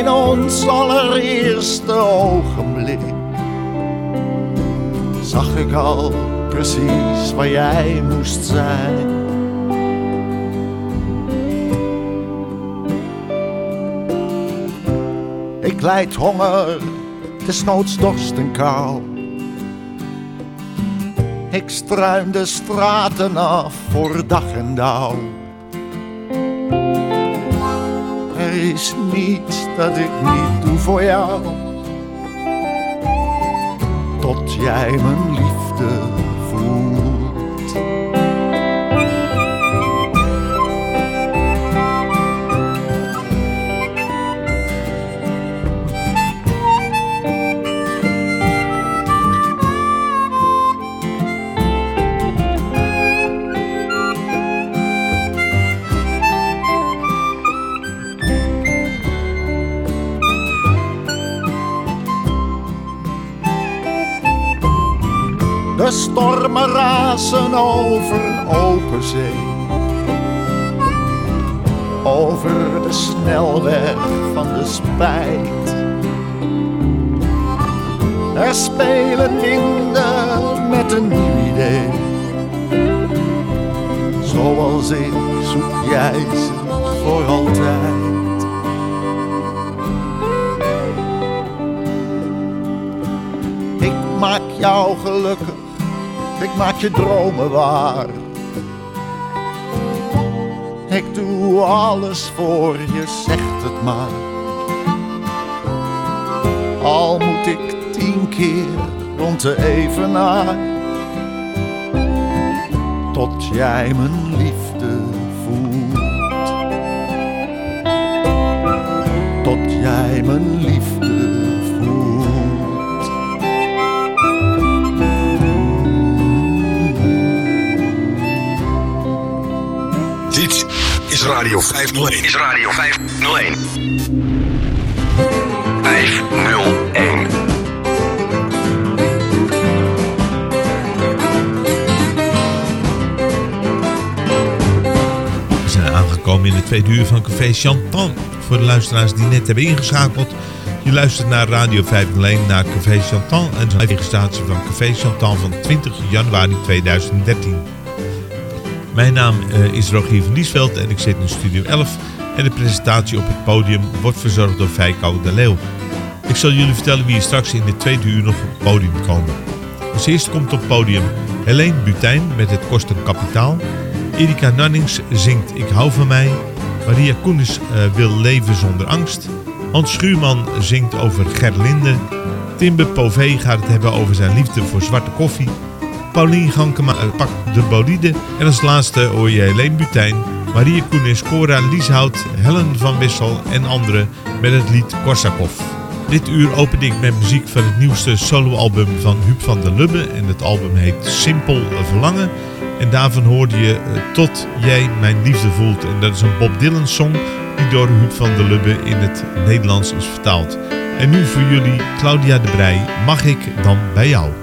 in ons allereerste ogenblik zag ik al precies waar jij moest zijn. Ik lijd honger, desnoods dorst en kou. Ik struim de straten af voor dag en dauw. Er is niets dat ik niet doe voor jou. Tot jij mijn liefde stormen razen over open zee. Over de snelweg van de spijt. Er spelen winden met een nieuw idee. Zoals ik zoek jij ze voor altijd. Ik maak jou gelukkig ik maak je dromen waar. Ik doe alles voor je, zegt het maar. Al moet ik tien keer rond evenaar. Tot jij mijn liefde voelt. Tot jij mijn liefde is Radio 501. Is Radio 501. 501. We zijn aangekomen in het tweede uur van Café Chantan. Voor de luisteraars die net hebben ingeschakeld. Je luistert naar Radio 501 naar Café Chantan. En de registratie van Café Chantan van 20 januari 2013. Mijn naam eh, is Rogier van Liesveld en ik zit in Studio 11. En de presentatie op het podium wordt verzorgd door Feiko de Leeuw. Ik zal jullie vertellen wie er straks in de tweede uur nog op het podium komen. Als eerste komt op het podium Helene Butijn met Het kost een kapitaal. Erika Nannings zingt Ik hou van mij. Maria Koenis uh, wil leven zonder angst. Hans Schuurman zingt over Gerlinde. Timbe Pové gaat het hebben over zijn liefde voor zwarte koffie. Paulien Gankema pakt de bolide. En als laatste hoor je Helene Butijn, Maria Koenis, Cora Lieshout, Helen van Wissel en anderen met het lied Korsakov. Dit uur open ik met muziek van het nieuwste soloalbum van Huub van der Lubbe. En het album heet Simpel Verlangen. En daarvan hoorde je uh, Tot jij mijn liefde voelt. En dat is een Bob Dylan song die door Huub van der Lubbe in het Nederlands is vertaald. En nu voor jullie Claudia de Brij, Mag ik dan bij jou?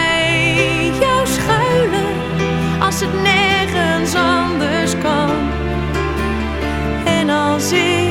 het nergens anders kan? En als ik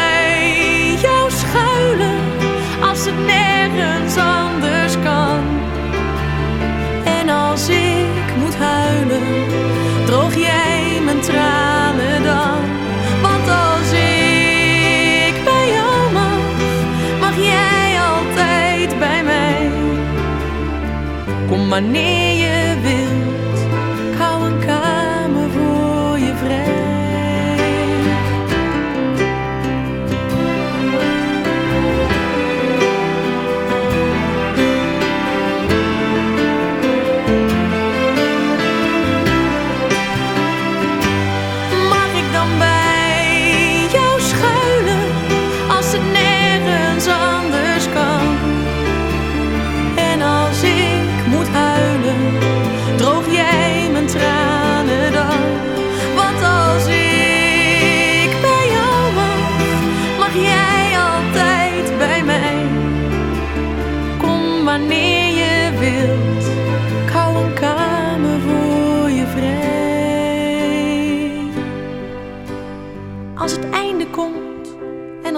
als het nergens anders kan? En als ik moet huilen, droog jij mijn tranen dan. Want als ik bij jou mag, mag jij altijd bij mij. Kom wanneer je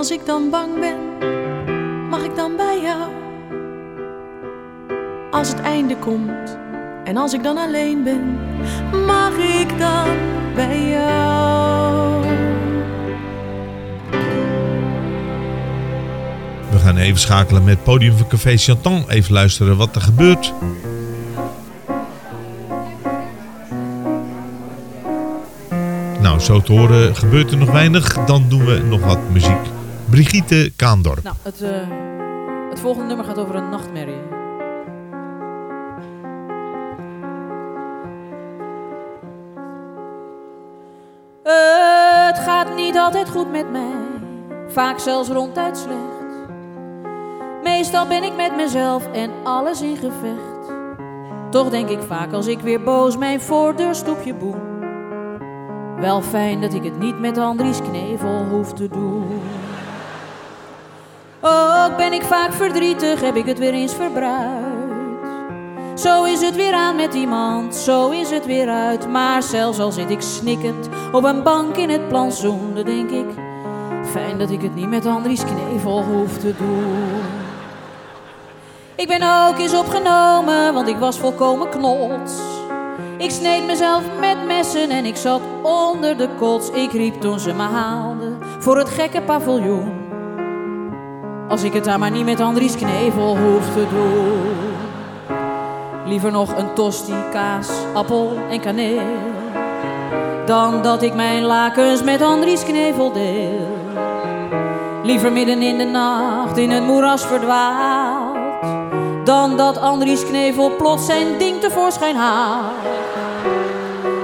als ik dan bang ben, mag ik dan bij jou? Als het einde komt en als ik dan alleen ben, mag ik dan bij jou? We gaan even schakelen met podium van Café Chantan. Even luisteren wat er gebeurt. Nou, zo te horen gebeurt er nog weinig. Dan doen we nog wat muziek. Brigitte Kaandorp. Nou, het, eh, het volgende nummer gaat over een nachtmerrie. Het gaat niet altijd goed met mij, vaak zelfs ronduit slecht. Meestal ben ik met mezelf en alles in gevecht. Toch denk ik vaak als ik weer boos mijn voordeurstoepje boem. Wel fijn dat ik het niet met Andries Knevel hoef te doen. Ook ben ik vaak verdrietig, heb ik het weer eens verbruikt. Zo is het weer aan met iemand, zo is het weer uit. Maar zelfs al zit ik snikkend op een bank in het plantsoen, dan denk ik... Fijn dat ik het niet met Andries Knevel hoef te doen. Ik ben ook eens opgenomen, want ik was volkomen knots. Ik sneed mezelf met messen en ik zat onder de kots. Ik riep toen ze me haalden voor het gekke paviljoen. Als ik het daar maar niet met Andries Knevel hoef te doen. Liever nog een tosti, kaas, appel en kaneel. Dan dat ik mijn lakens met Andries Knevel deel. Liever midden in de nacht in het moeras verdwaald. Dan dat Andries Knevel plots zijn ding tevoorschijn haalt.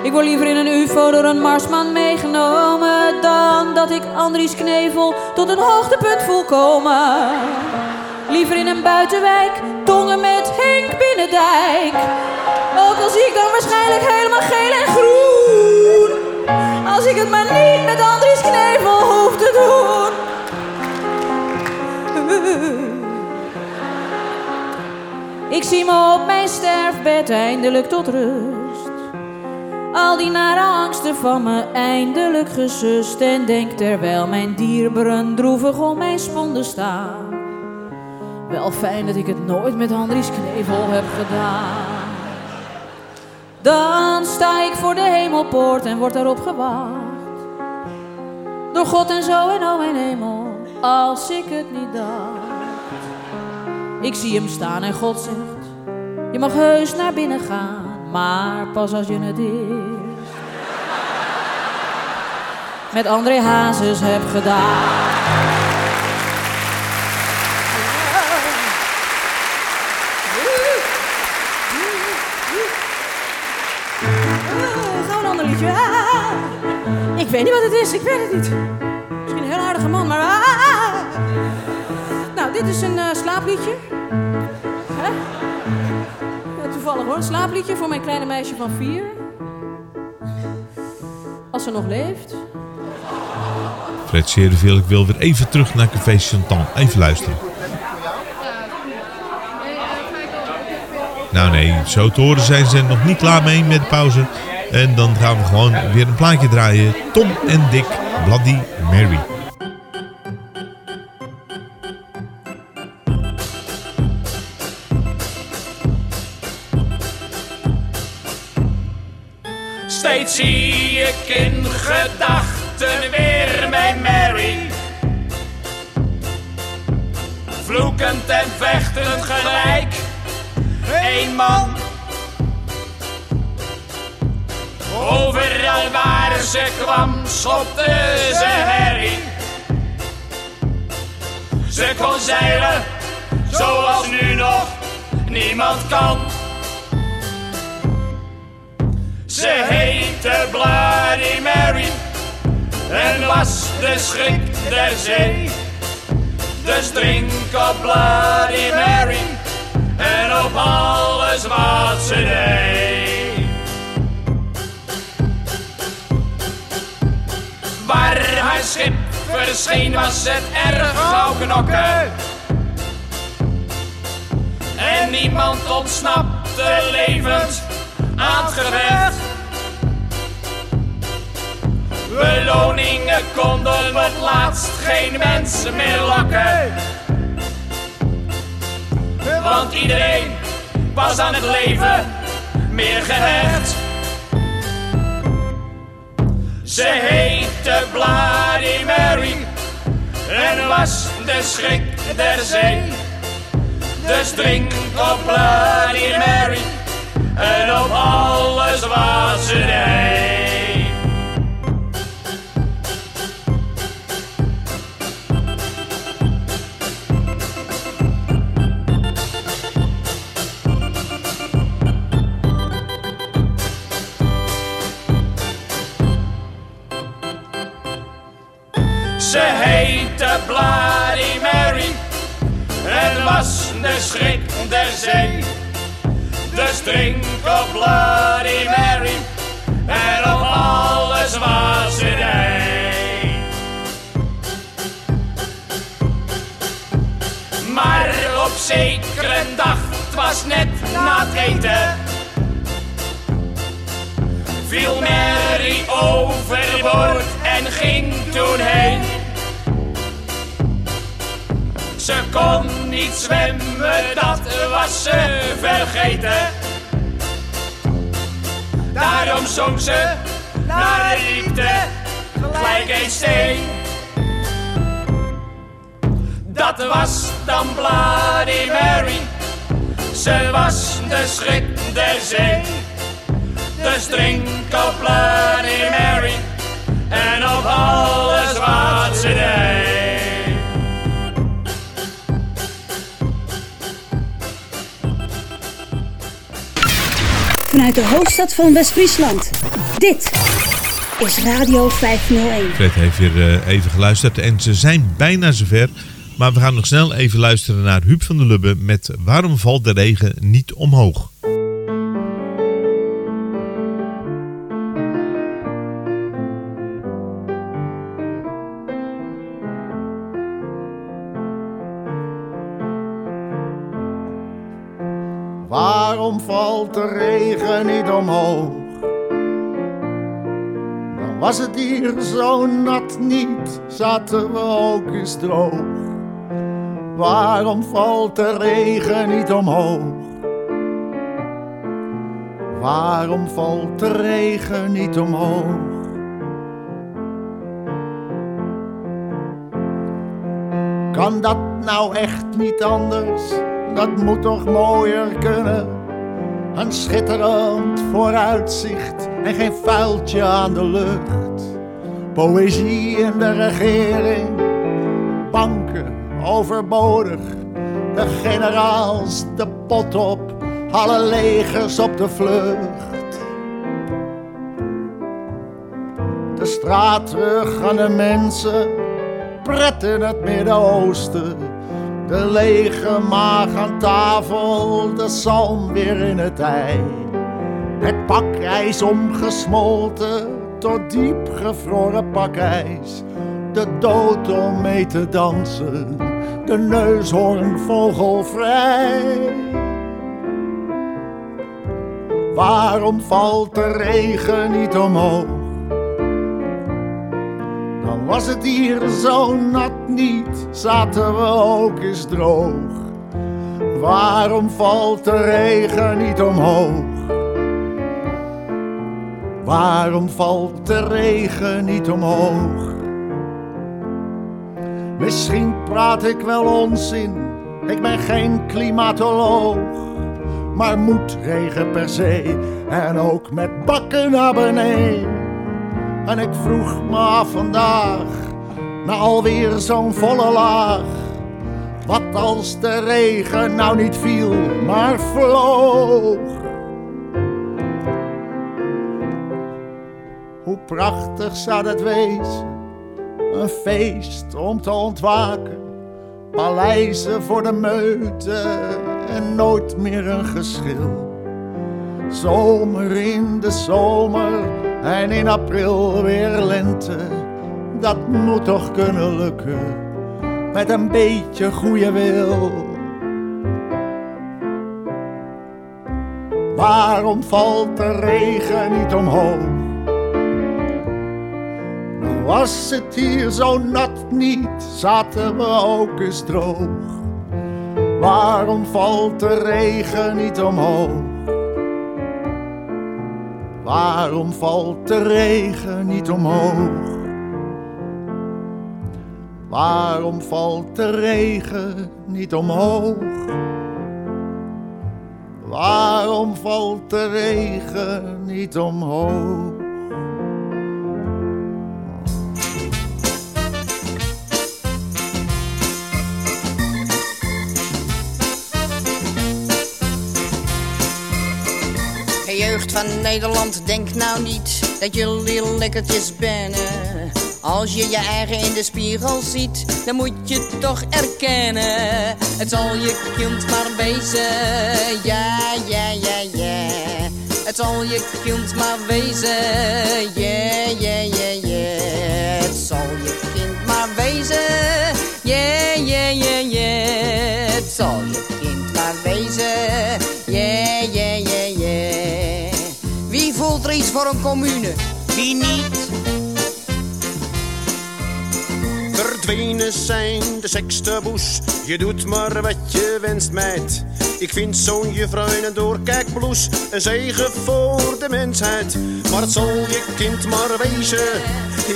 Ik word liever in een ufo door een marsman meegenomen Dan dat ik Andries Knevel tot een hoogtepunt voel komen. Liever in een buitenwijk, tongen met Henk Binnendijk. Ook al zie ik dan waarschijnlijk helemaal geel en groen. Als ik het maar niet met Andries Knevel hoef te doen. Ik zie me op mijn sterfbed eindelijk tot rust al die nare angsten van me eindelijk gesust. En denk terwijl mijn dierberen droevig om mijn sponden staan. Wel fijn dat ik het nooit met Andries Knevel heb gedaan. Dan sta ik voor de hemelpoort en word daarop gewacht. Door God en zo en oh mijn hemel, als ik het niet dacht. Ik zie hem staan en God zegt Je mag heus naar binnen gaan maar pas als je het eerst met André Hazes hebt gedaan. Een ander liedje? Ah, ik weet niet wat het is, ik weet het niet. Misschien een heel aardige man, maar. Ah, nou, dit is een uh, slaapliedje. Hè? Toevallig hoor. Slaapliedje voor mijn kleine meisje van vier. Als ze nog leeft. Fred Serenveel, ik wil weer even terug naar Café Chantan. Even luisteren. Nou nee, zo te horen zijn ze nog niet klaar mee met de pauze. En dan gaan we gewoon weer een plaatje draaien. Tom en Dick, Bloody Mary. Zie ik in gedachten weer mijn Mary. Vloekend en vechtend gelijk. Eén man. Overal waar ze kwam, schopte ze herrie. Ze kon zeilen, zoals nu nog niemand kan. Ze heette Bloody Mary en was de schrik der zee. Dus drink op Bloody Mary en op alles wat ze deed. Waar haar schip verscheen was het erg gauw. En niemand ontsnapte levend aan het gevecht. Beloningen konden het laatst geen mensen meer lokken. Want iedereen was aan het leven meer gehecht. Ze heette Bloody Mary en was de schrik der zee. Dus drink op Bloody Mary en op alles wat ze deed. Ze heette Bloody Mary en was de schrik der zee. Dus drink op Bloody Mary en op alles wat ze deed. Maar op zekere dag, het was net na het eten, viel Mary overboord en ging toen heen. Ze kon niet zwemmen, dat was ze vergeten. Daarom zong ze naar de diepte gelijk een steen. Dat was dan Bloody Mary. Ze was de schrik der zee. Dus drink op Bloody Mary en op alles wat ze deed. Vanuit de hoofdstad van West-Friesland. Dit is Radio 501. Fred heeft weer eh, even geluisterd en ze zijn bijna zover. Maar we gaan nog snel even luisteren naar Huub van der Lubbe met Waarom valt de regen niet omhoog? Valt de regen niet omhoog? Dan was het hier zo nat niet, zaten we ook eens droog. Waarom valt de regen niet omhoog? Waarom valt de regen niet omhoog? Kan dat nou echt niet anders? Dat moet toch mooier kunnen? Een schitterend vooruitzicht en geen vuiltje aan de lucht. Poëzie in de regering, banken overbodig. De generaals de pot op, alle legers op de vlucht. De straat terug aan de mensen, pret in het Midden-Oosten. De lege maag aan tafel, de zalm weer in het ei. Het pakijs omgesmolten tot diep gevroren pakijs. De dood om mee te dansen, de neushoorn vogelvrij. Waarom valt de regen niet omhoog? Was het hier zo nat niet, zaten we ook eens droog. Waarom valt de regen niet omhoog? Waarom valt de regen niet omhoog? Misschien praat ik wel onzin, ik ben geen klimatoloog. Maar moet regen per se en ook met bakken naar beneden. En ik vroeg me vandaag, na alweer zo'n volle laag. Wat als de regen nou niet viel, maar vloog? Hoe prachtig zou dat wezen, een feest om te ontwaken. Paleizen voor de meute en nooit meer een geschil. Zomer in de zomer en in april weer lente. Dat moet toch kunnen lukken met een beetje goede wil. Waarom valt de regen niet omhoog? Nou was het hier zo nat niet, zaten we ook eens droog. Waarom valt de regen niet omhoog? Waarom valt de regen niet omhoog? Waarom valt de regen niet omhoog? Waarom valt de regen niet omhoog? Van Nederland, denk nou niet dat jullie lekkertjes bennen. Als je je eigen in de spiegel ziet, dan moet je toch erkennen. Het zal je kind maar wezen, ja, ja, ja, ja. Het zal je kind maar wezen, ja, ja, ja. Voor een commune? Wie niet? Venen zijn de sekste boes. Je doet maar wat je wenst, meid. Ik vind zo'n juffrouw een doorkijkbloes een zegen voor de mensheid. Maar het zal je kind maar wezen.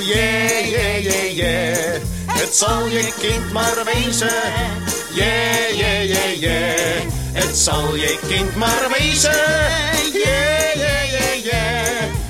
Yeah, yeah, yeah, yeah. Het zal je kind maar wezen. Yeah, yeah, yeah, yeah. Het zal je kind maar wezen. Yeah, yeah.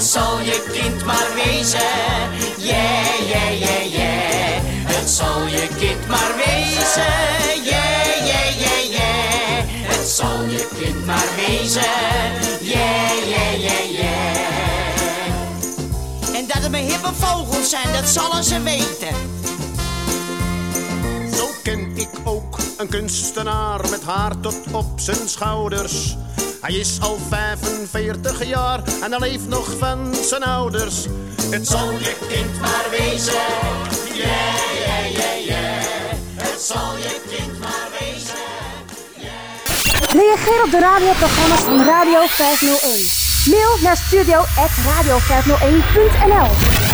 Het zal je kind maar wezen. Yeah, yeah, yeah, yeah. Het zal je kind maar wezen. Yeah, yeah, yeah, yeah. Het zal je kind maar wezen. Yeah, yeah, yeah, yeah. En dat het mijn hippe vogels zijn, dat zullen ze weten. Zo ken ik ook een kunstenaar met haar tot op zijn schouders. Hij is al 45 jaar en hij leeft nog van zijn ouders. Het zal je kind maar wezen. Yeah, yeah, yeah, yeah. Het zal je kind maar wezen. Reageer op de radioprogramma's van Radio 501. Mail naar studio.radio501.nl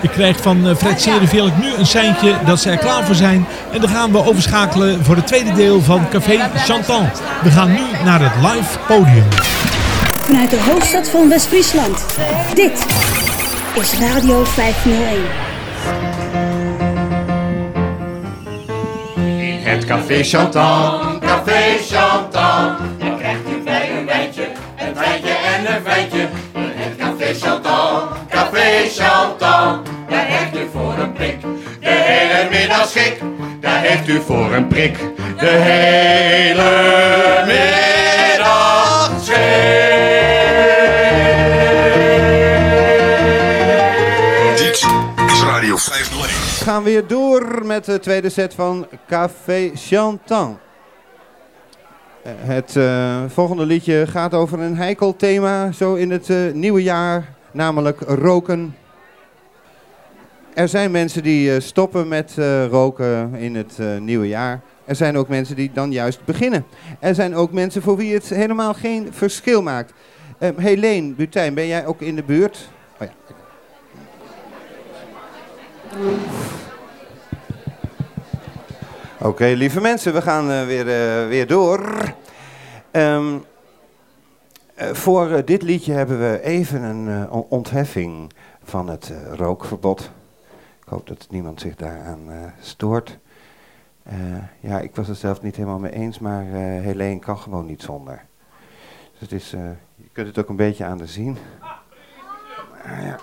Ik krijg van eh, Fred Serenvelk nu een seintje dat ze er klaar voor zijn. En dan gaan we overschakelen voor het tweede deel van Café Chantan. We gaan nu naar het live podium. Vanuit de hoofdstad van West-Friesland. Dit is Radio 501. In het Café Chantan, Café Chantan. Je krijgt u bij een wijntje, een wijntje en een wijntje. In het Café Chantan, Café Chantan. Voor een prik, de hele middag schik. Daar heeft u voor een prik, de hele middag Dit is Radio 501. We gaan weer door met de tweede set van Café Chantan. Eh, Het eh, volgende liedje gaat over een heikel thema zo in het eh, nieuwe jaar, namelijk roken. Er zijn mensen die eh, stoppen met eh, roken in het eh, nieuwe jaar. Er zijn ook mensen die dan juist beginnen. Er zijn ook mensen voor wie het helemaal geen verschil maakt. Uh, Helene Butijn, ben jij ook in de buurt? Oh ja. Oké, lieve mensen, we gaan weer, weer door. Ehm, eh, voor dit liedje hebben we even een on- ontheffing van het rookverbod. Ik hoop dat niemand zich daaraan eh, stoort. Eh, ja, ik was het zelf niet helemaal mee eens, maar eh Helene kan gewoon niet zonder. Dus het is, je kunt het ook een beetje aan de zien. Ah. Ja,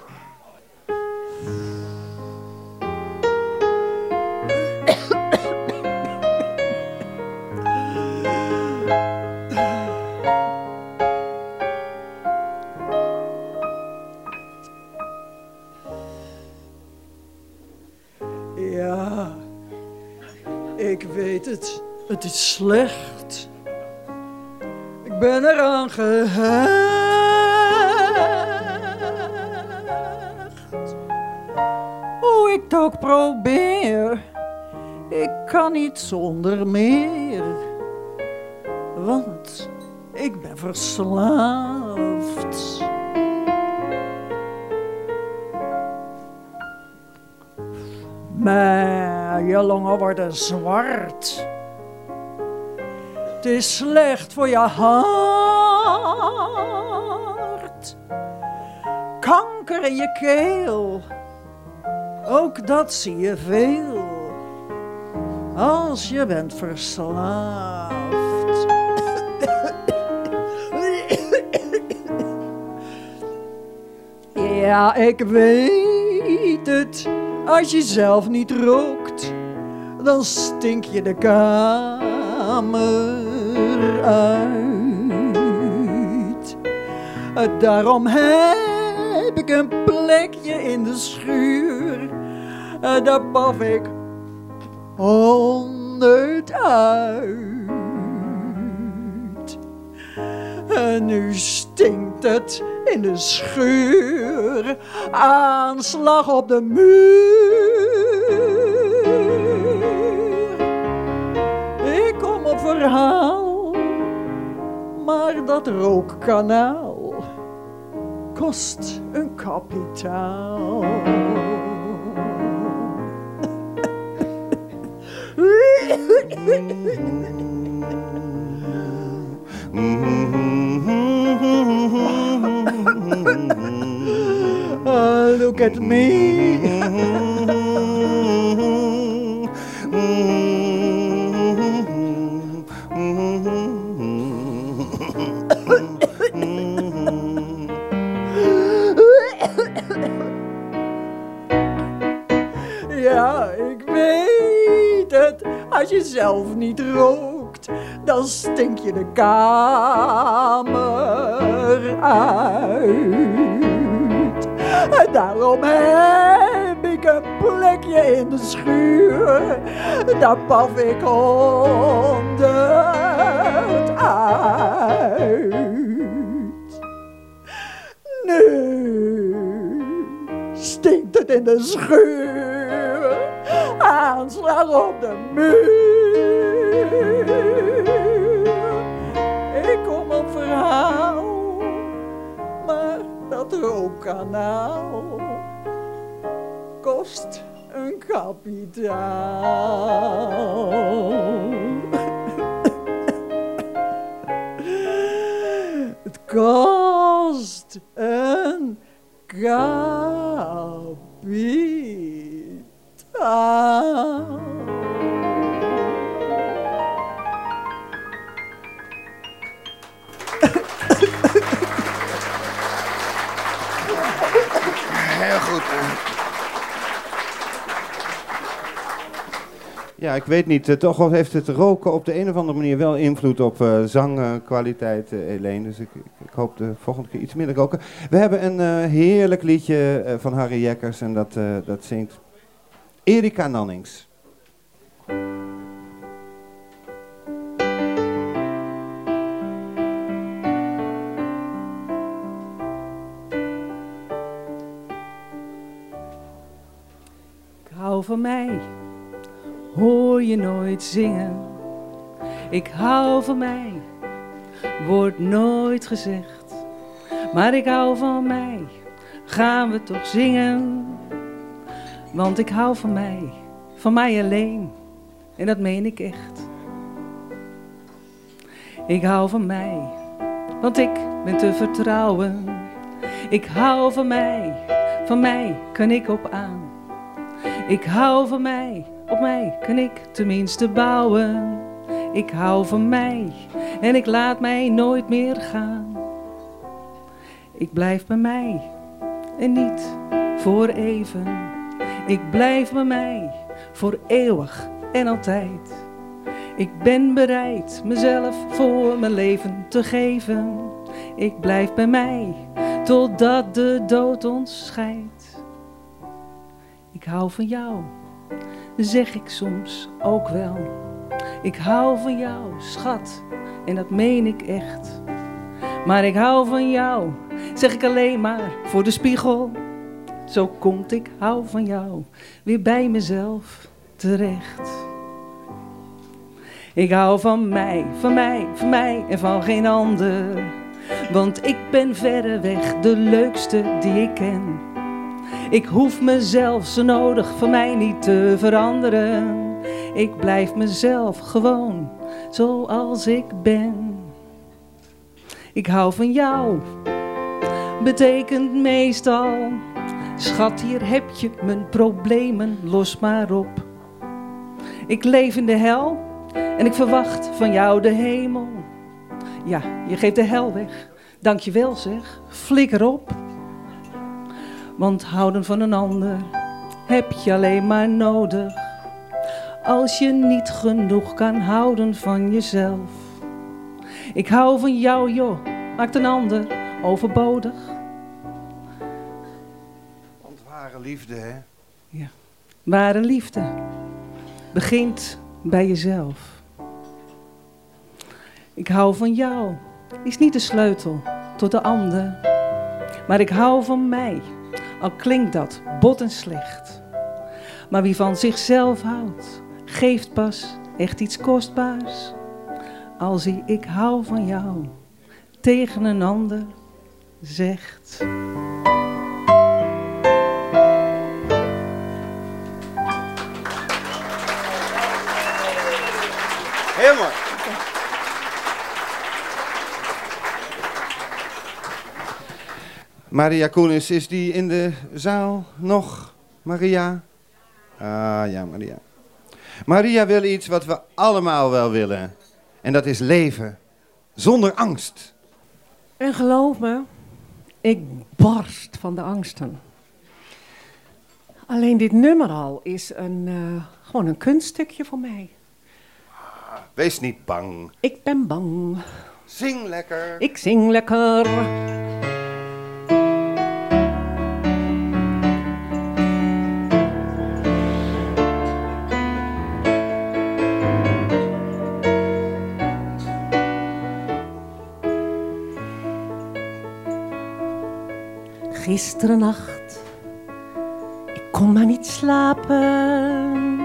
ik weet het. Het is slecht. Ik ben eraan gehecht. Hoe ik het ook probeer, ik kan niet zonder meer. Want ik ben verslaafd. Maar je longen worden zwart. Het is slecht voor je hart. Kanker in je keel. Ook dat zie je veel. Als je bent verslaafd. Ja, ik weet het. Als je zelf niet rookt, dan stink je de kamer uit. Daarom heb ik een plekje in de schuur. Eh, Daar paf ik het uit. En nu stinkt het in de schuur, aanslag op de muur. Ik kom op verhaal, maar dat rookkanaal kost een kapitaal. Ah, look me. Ja, ik weet het. Als je zelf niet rookt, dan stink je de kamer uit. Daarom heb ik een plekje in de schuur. Daar paf ik honderd uit. Nu stinkt het in de schuur. Aanslag op de muur. Ik kom op verhaal, rookkanaal kost een kapitaal. Het kost een kapitaal. Heel goed. Ja, ik weet niet. eh, Toch heeft het roken op de een of andere manier wel invloed op eh, zangkwaliteit, eh, Helene. Dus ik, ik, hoop de volgende keer iets minder roken. We hebben een heerlijk liedje van Harry Jekkers en dat, dat zingt Erika Nannings. Van mij, hoor je nooit zingen. Ik hou van mij, wordt nooit gezegd. Maar ik hou van mij, gaan we toch zingen. Want ik hou van mij, van mij alleen. En dat meen ik echt. Ik hou van mij, want ik ben te vertrouwen. Ik hou van mij, van mij kan ik op aan. Ik hou van mij, op mij kan ik tenminste bouwen. Ik hou van mij en ik laat mij nooit meer gaan. Ik blijf bij mij en niet voor even. Ik blijf bij mij voor eeuwig en altijd. Ik ben bereid mezelf voor mijn leven te geven. Ik blijf bij mij totdat de dood ons scheidt. Ik hou van jou, zeg ik soms ook wel. Ik hou van jou, schat, en dat meen ik echt. Maar ik hou van jou, zeg ik alleen maar voor de spiegel. Zo komt ik hou van jou weer bij mezelf terecht. Ik hou van mij, van mij, van mij en van geen ander. Want ik ben verreweg de leukste die ik ken. Ik hoef mezelf zo nodig van mij niet te veranderen. Ik blijf mezelf gewoon zoals ik ben. Ik hou van jou, betekent meestal. Schat, hier heb je mijn problemen, los maar op. Ik leef in de hel en ik verwacht van jou de hemel. Ja, je geeft de hel weg. Dank je wel zeg, flikker op. Want houden van een ander heb je alleen maar nodig. Als je niet genoeg kan houden van jezelf. Ik hou van jou joh, maakt een ander overbodig. Want ware liefde, hè? Ware liefde begint bij jezelf. Ik hou van jou is niet de sleutel tot de ander. Maar ik hou van mij, al klinkt dat bot en slecht. Maar wie van zichzelf houdt, geeft pas echt iets kostbaars. Als hij ik hou van jou tegen een ander zegt. Maria Koenis, is die in de zaal nog? Maria? Ah ja, Maria. Maria wil iets wat we allemaal wel willen. En dat is leven. Zonder angst. En geloof me, ik barst van de angsten. Alleen dit nummer al is een, eh, gewoon een kunststukje voor mij. Wees niet bang. Ik ben bang. Zing lekker. Ik zing lekker. Gisteren nacht, ik kon maar niet slapen.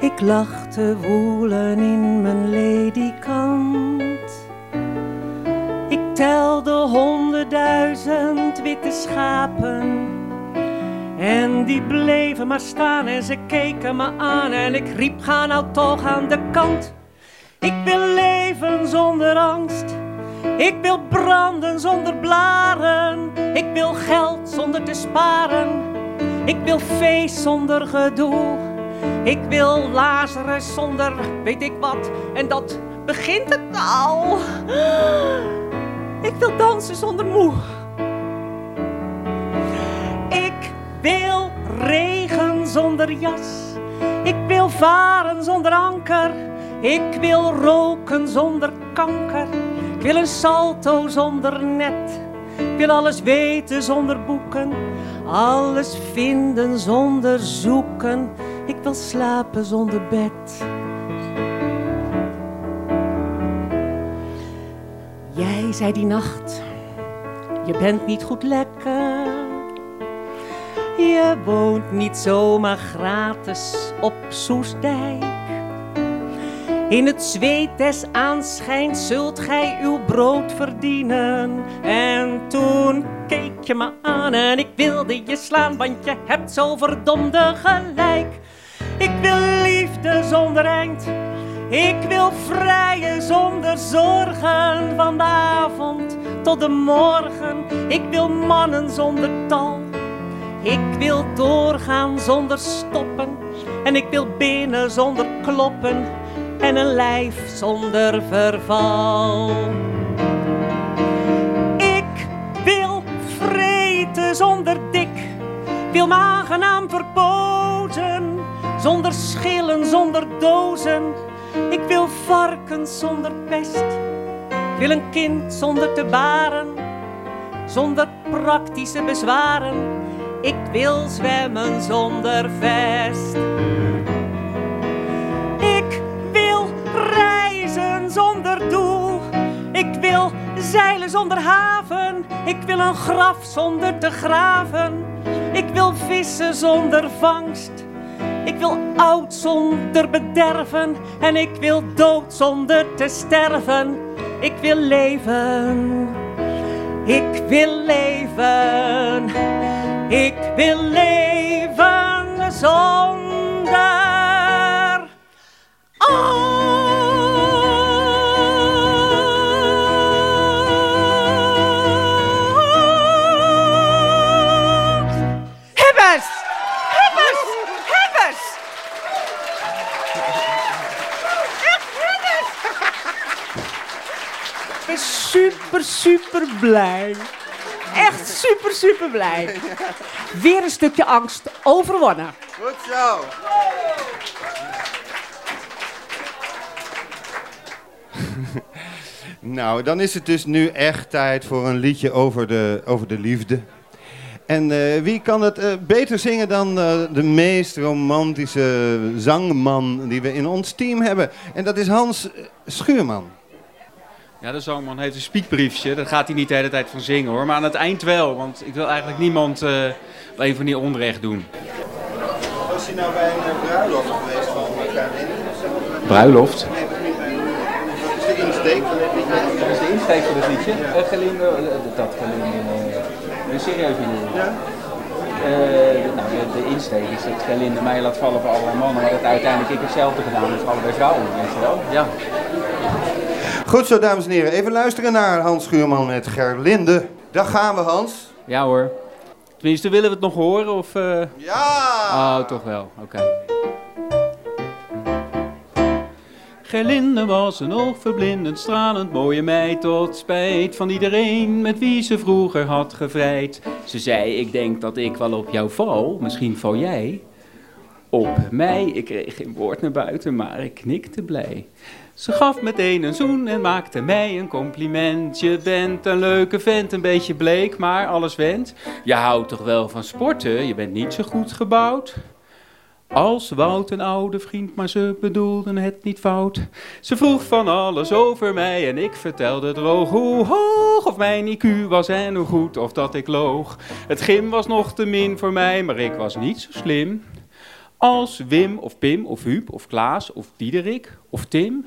Ik lag te woelen in mijn ledikant. Ik telde honderdduizend witte schapen. En die bleven maar staan en ze keken me aan. En ik riep, ga nou toch aan de kant. Ik wil leven zonder angst. Ik wil branden zonder blaren. Ik wil geld zonder te sparen. Ik wil feest zonder gedoe. Ik wil Lazarus zonder weet ik wat. En dat begint het al. Ik wil dansen zonder moe. Ik wil regen zonder jas. Ik wil varen zonder anker. Ik wil roken zonder kanker. Ik wil een salto zonder net. Ik wil alles weten zonder boeken. Alles vinden zonder zoeken. Ik wil slapen zonder bed. Jij zei die nacht, je bent niet goed lekker. Je woont niet zomaar gratis op Soestdijk. In het zweet des aanschijns zult gij uw brood verdienen. En toen keek je me aan en ik wilde je slaan, want je hebt zo verdomde gelijk. Ik wil liefde zonder eind. Ik wil vrijen zonder zorgen van de avond tot de morgen. Ik wil mannen zonder tal. Ik wil doorgaan zonder stoppen. En ik wil binnen zonder kloppen. En een lijf zonder verval. Ik wil vreten zonder dik. Wil me aangenaam verpozen. Zonder schillen, zonder dozen. Ik wil varkens zonder pest. Ik wil een kind zonder te baren. Zonder praktische bezwaren. Ik wil zwemmen zonder vest. Zonder doel. Ik wil zeilen zonder haven. Ik wil een graf zonder te graven. Ik wil vissen zonder vangst. Ik wil oud zonder bederven. En ik wil dood zonder te sterven. Ik wil leven. Ik wil leven. Ik wil leven zonder angst. Super, super blij. Echt super, super blij. Weer een stukje angst overwonnen. Goed zo. nou, dan is het dus nu echt tijd voor een liedje over de, over de liefde. En eh, wie kan het eh, beter zingen dan eh, de meest romantische zangman die we in ons team hebben? En dat is Hans Schuurman. Ja, de zangman heeft een spiekbriefje. Daar gaat hij niet de hele tijd van zingen hoor. Maar aan het eind wel. Want ik wil eigenlijk niemand uh, op een van die onrecht doen. Was hij nou bij een bruiloft geweest van Karin? Bruiloft? Nee, dat is niet bij Wat is de insteek van dit liedje? Wat is de insteek van dit liedje? Uh, Gelinde, uh, dat Gelinde. Uh, serieus niet. Ja? nou, de, de, insteek is dat Gelinde mij laat vallen voor alle mannen. Maar dat uiteindelijk ik hetzelfde gedaan heb voor allebei vrouwen. Weet je wel? Ja. Goed zo, dames en heren. Even luisteren naar Hans Schuurman met Gerlinde. Daar gaan we, Hans. Ja hoor. Tenminste, willen we het nog horen? Of, uh... Ja! Oh, toch wel. Oké. Okay. Gerlinde was een oogverblindend, stralend mooie meid tot spijt van iedereen met wie ze vroeger had gevrijd. Ze zei, ik denk dat ik wel op jou val, misschien val jij op mij. Ik kreeg geen woord naar buiten, maar ik knikte blij. Ze gaf meteen een zoen en maakte mij een compliment. Je bent een leuke vent, een beetje bleek, maar alles went. Je houdt toch wel van sporten, je bent niet zo goed gebouwd. Als Wout een oude vriend, maar ze bedoelden het niet fout. Ze vroeg van alles over mij en ik vertelde droog hoe hoog of mijn IQ was en hoe goed of dat ik loog. Het gym was nog te min voor mij, maar ik was niet zo slim. Als Wim of Pim of Huub of Klaas of Diederik of Tim.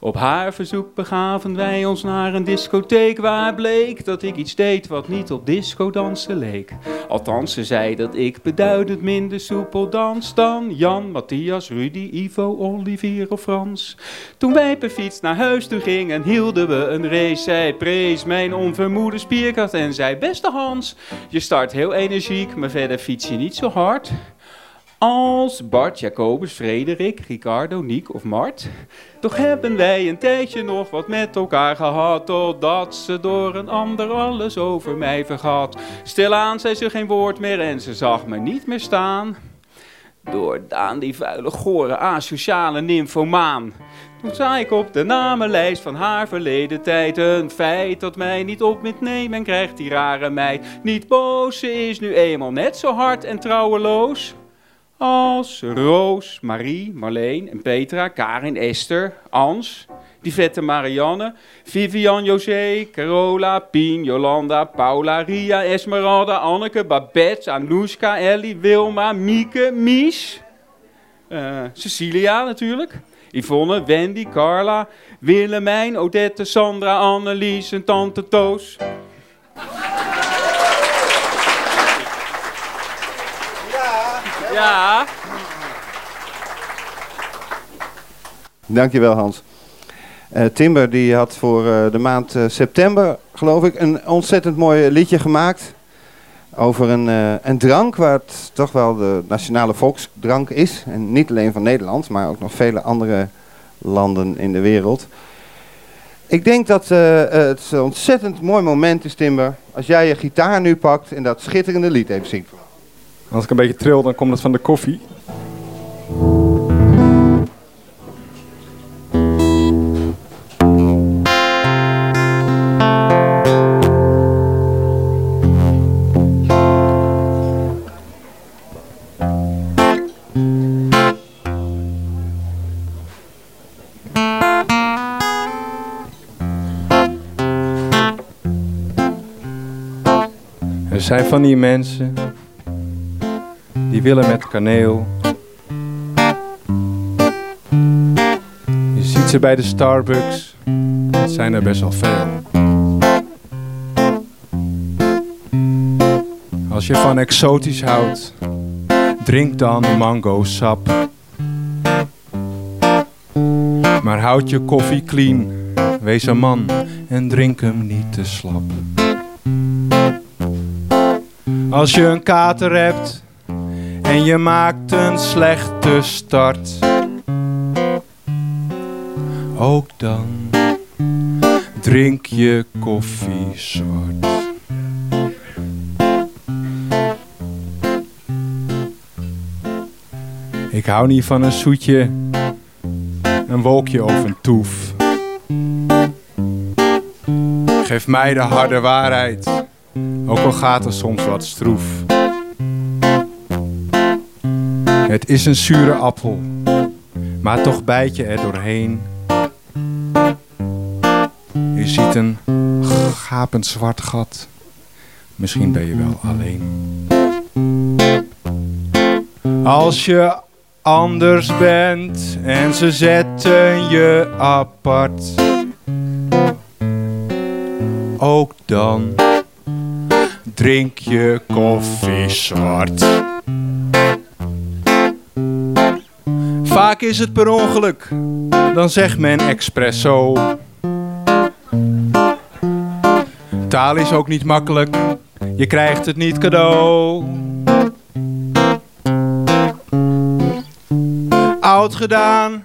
Op haar verzoek begaven wij ons naar een discotheek waar bleek dat ik iets deed wat niet op disco dansen leek. Althans, ze zei dat ik beduidend minder soepel dans dan Jan, Matthias, Rudy, Ivo, Olivier of Frans. Toen wij per fiets naar huis toe gingen, hielden we een race. Zij prees mijn onvermoede spierkracht en zei, beste Hans, je start heel energiek, maar verder fiets je niet zo hard. Als Bart, Jacobus, Frederik, Ricardo, Niek of Mart. Toch hebben wij een tijdje nog wat met elkaar gehad, totdat ze door een ander alles over mij vergat. Stilaan zei ze geen woord meer en ze zag me niet meer staan. Door Daan, die vuile, gore, asociale nymphomaan. Toen zag ik op de namenlijst van haar verleden tijd een feit dat mij niet op met nemen en krijgt die rare meid. Niet boos, ze is nu eenmaal net zo hard en trouweloos. Als Roos, Marie, Marleen en Petra, Karin, Esther, Ans, die vette Marianne, Vivian, José, Carola, Pien, Jolanda, Paula, Ria, Esmeralda, Anneke, Babette, Anoushka, Ellie, Wilma, Mieke, Mies, uh, Cecilia natuurlijk, Yvonne, Wendy, Carla, Willemijn, Odette, Sandra, Annelies en Tante Toos. Ja. Dankjewel Hans. Uh, Timber die had voor uh, de maand uh, september, geloof ik, een ontzettend mooi liedje gemaakt. Over een, een drank waar het toch wel de nationale volksdrank is. En niet alleen van Nederland, maar ook nog vele andere landen in de wereld. Ik denk dat het een ontzettend mooi moment is, Timber, als jij je gitaar nu pakt en dat schitterende lied even zingt. Als ik een beetje tril, dan komt het van de koffie. Er zijn van die mensen die willen met kaneel. Je ziet ze bij de Starbucks, het zijn er best wel veel. Als je van exotisch houdt, drink dan mango sap. Maar houd je koffie clean, wees een man en drink hem niet te slap. Als je een kater hebt en je maakt een slechte start. Ook dan drink je koffie zwart. Ik hou niet van een zoetje, een wolkje of een toef. Geef mij de harde waarheid Ook al gaat het soms wat stroef. Het is een zure appel, maar toch bijt je er doorheen. Je ziet een gapend zwart gat. Misschien ben je wel alleen. Als je anders bent en ze zetten je apart. Ook dan drink je koffie zwart. Vaak is het per ongeluk, dan zegt men expresso. Taal is ook niet makkelijk, je krijgt het niet cadeau. Oud gedaan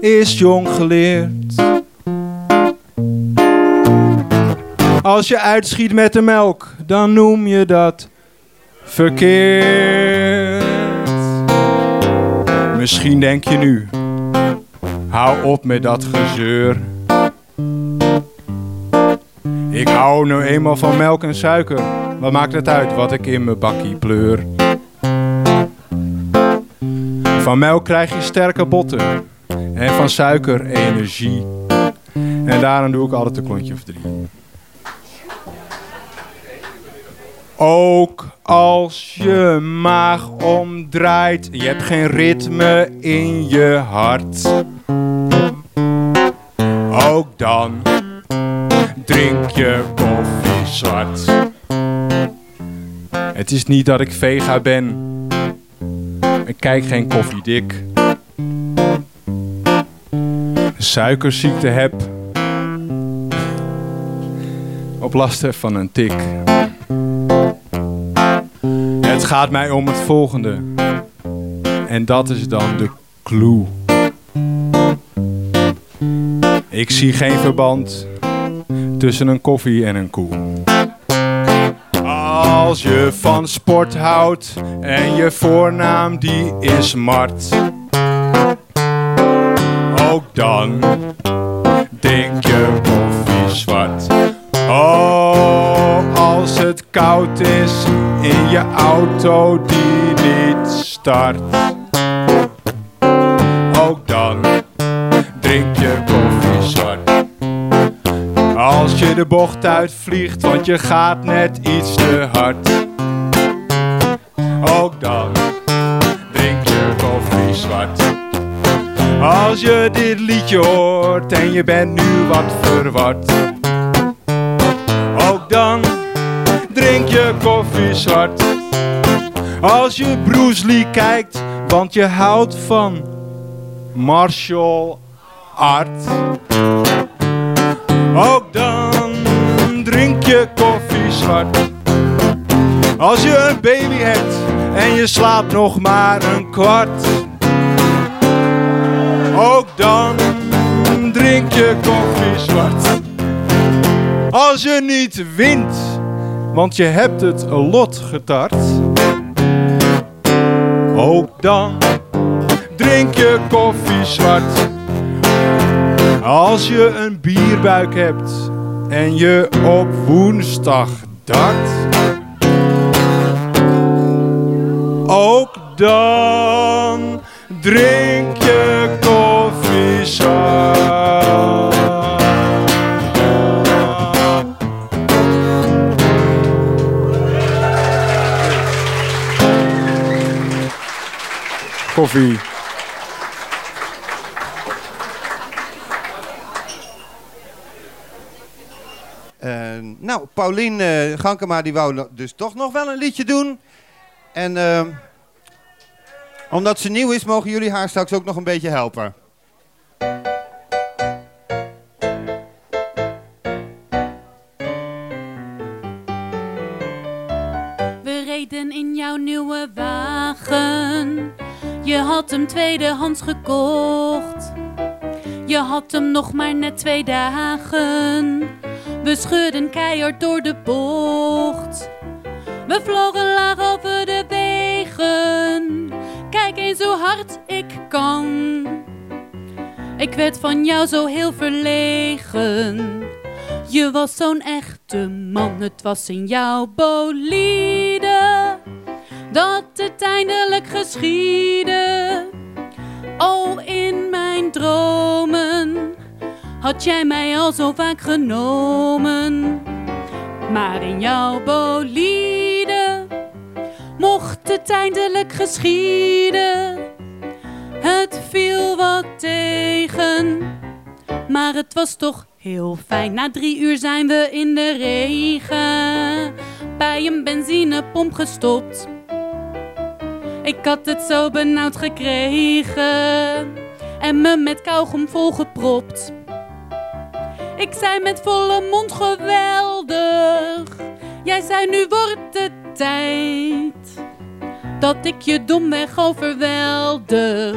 is jong geleerd. Als je uitschiet met de melk, dan noem je dat verkeerd. Misschien denk je nu, hou op met dat gezeur. Ik hou nu eenmaal van melk en suiker. Wat maakt het uit wat ik in mijn bakkie pleur? Van melk krijg je sterke botten en van suiker energie. En daarom doe ik altijd een klontje of drie. Ook als je maag omdraait, je hebt geen ritme in je hart. Ook dan drink je koffie zwart. Het is niet dat ik vega ben, ik kijk geen koffiedik. Suikerziekte heb, op lasten van een tik. Het gaat mij om het volgende. En dat is dan de clue. Ik zie geen verband tussen een koffie en een koe. Als je van sport houdt en je voornaam die is Mart. Ook dan denk je koffie zwart. Oh, het koud is in je auto die niet start. Ook dan drink je koffie zwart. Als je de bocht uitvliegt, want je gaat net iets te hard. Ook dan drink je koffie zwart. Als je dit liedje hoort en je bent nu wat verward. Ook dan drink je koffie zwart. Als je Bruce Lee kijkt, want je houdt van martial art. Ook dan drink je koffie zwart. Als je een baby hebt en je slaapt nog maar een kwart. Ook dan drink je koffie zwart. Als je niet wint, want je hebt het lot getart. Ook dan drink je koffie zwart. Als je een bierbuik hebt en je op woensdag dart. Ook dan drink je koffie zwart. Koffie. Eh, nou, Paulien eh Gankema die wou dus toch nog wel een liedje doen. En eh, omdat ze nieuw is, mogen jullie haar straks ook nog een beetje helpen. Je had hem tweedehands gekocht. Je had hem nog maar net twee dagen. We scheurden keihard door de bocht. We vlogen laag over de wegen. Kijk eens hoe hard ik kan. Ik werd van jou zo heel verlegen. Je was zo'n echte man, het was in jouw bolide dat het eindelijk geschiedde. Oh, in mijn dromen had jij mij al zo vaak genomen. Maar in jouw bolide mocht het eindelijk geschieden. Het viel wat tegen, maar het was toch heel fijn. Na drie uur zijn we in de regen bij een benzinepomp gestopt. Ik had het zo benauwd gekregen en me met kauwgom volgepropt. Ik zei met volle mond geweldig. Jij zei nu wordt het tijd dat ik je domweg overweldig.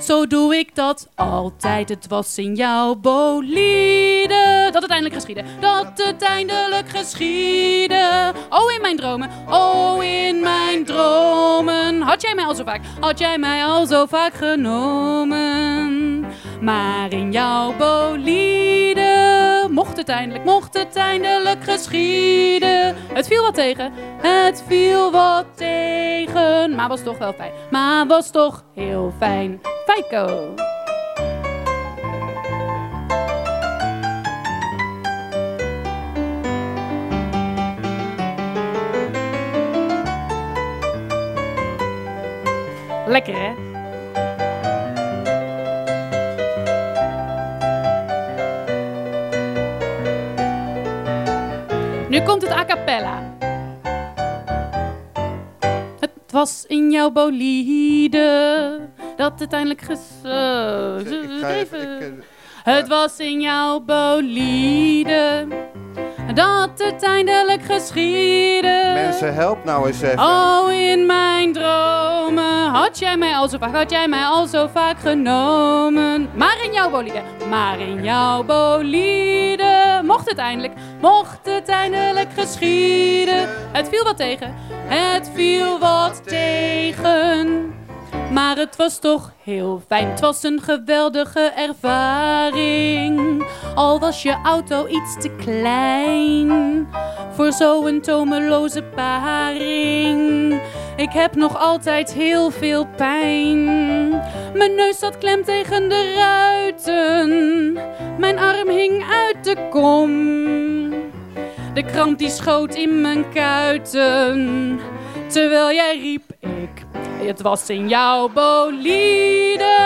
Zo doe ik dat altijd. Het was in jouw bolide dat het eindelijk geschiedde. Dat het eindelijk geschiedde. Oh, in mijn dromen. Oh, in mijn dromen. Had jij mij al zo vaak, had jij mij al zo vaak genomen. Maar in jouw bolide mocht het eindelijk, mocht het eindelijk geschieden. Het viel wat tegen, het viel wat tegen. Maar was toch wel fijn, maar was toch heel fijn. Feiko. Lekker hè? Komt het a cappella. Het was in jouw bolide dat het eindelijk ges... eh, even. Het was in jouw bolide dat het eindelijk geschiedde. Mensen, help nou eens even. Oh, in mijn dromen had jij mij al zo vaak, had jij mij al zo vaak genomen. Maar in jouw bolide, maar in jouw bolide mocht het eindelijk, mocht het eindelijk geschieden. Het viel wat tegen, het viel wat tegen. Maar het was toch heel fijn. Het was een geweldige ervaring. Al was je auto iets te klein voor zo'n tomeloze paring. Ik heb nog altijd heel veel pijn. Mijn neus zat klem tegen de ruiten. Mijn arm hing uit de kom. De kramp die schoot in mijn kuiten. Terwijl jij riep ik. Het was in jouw bolide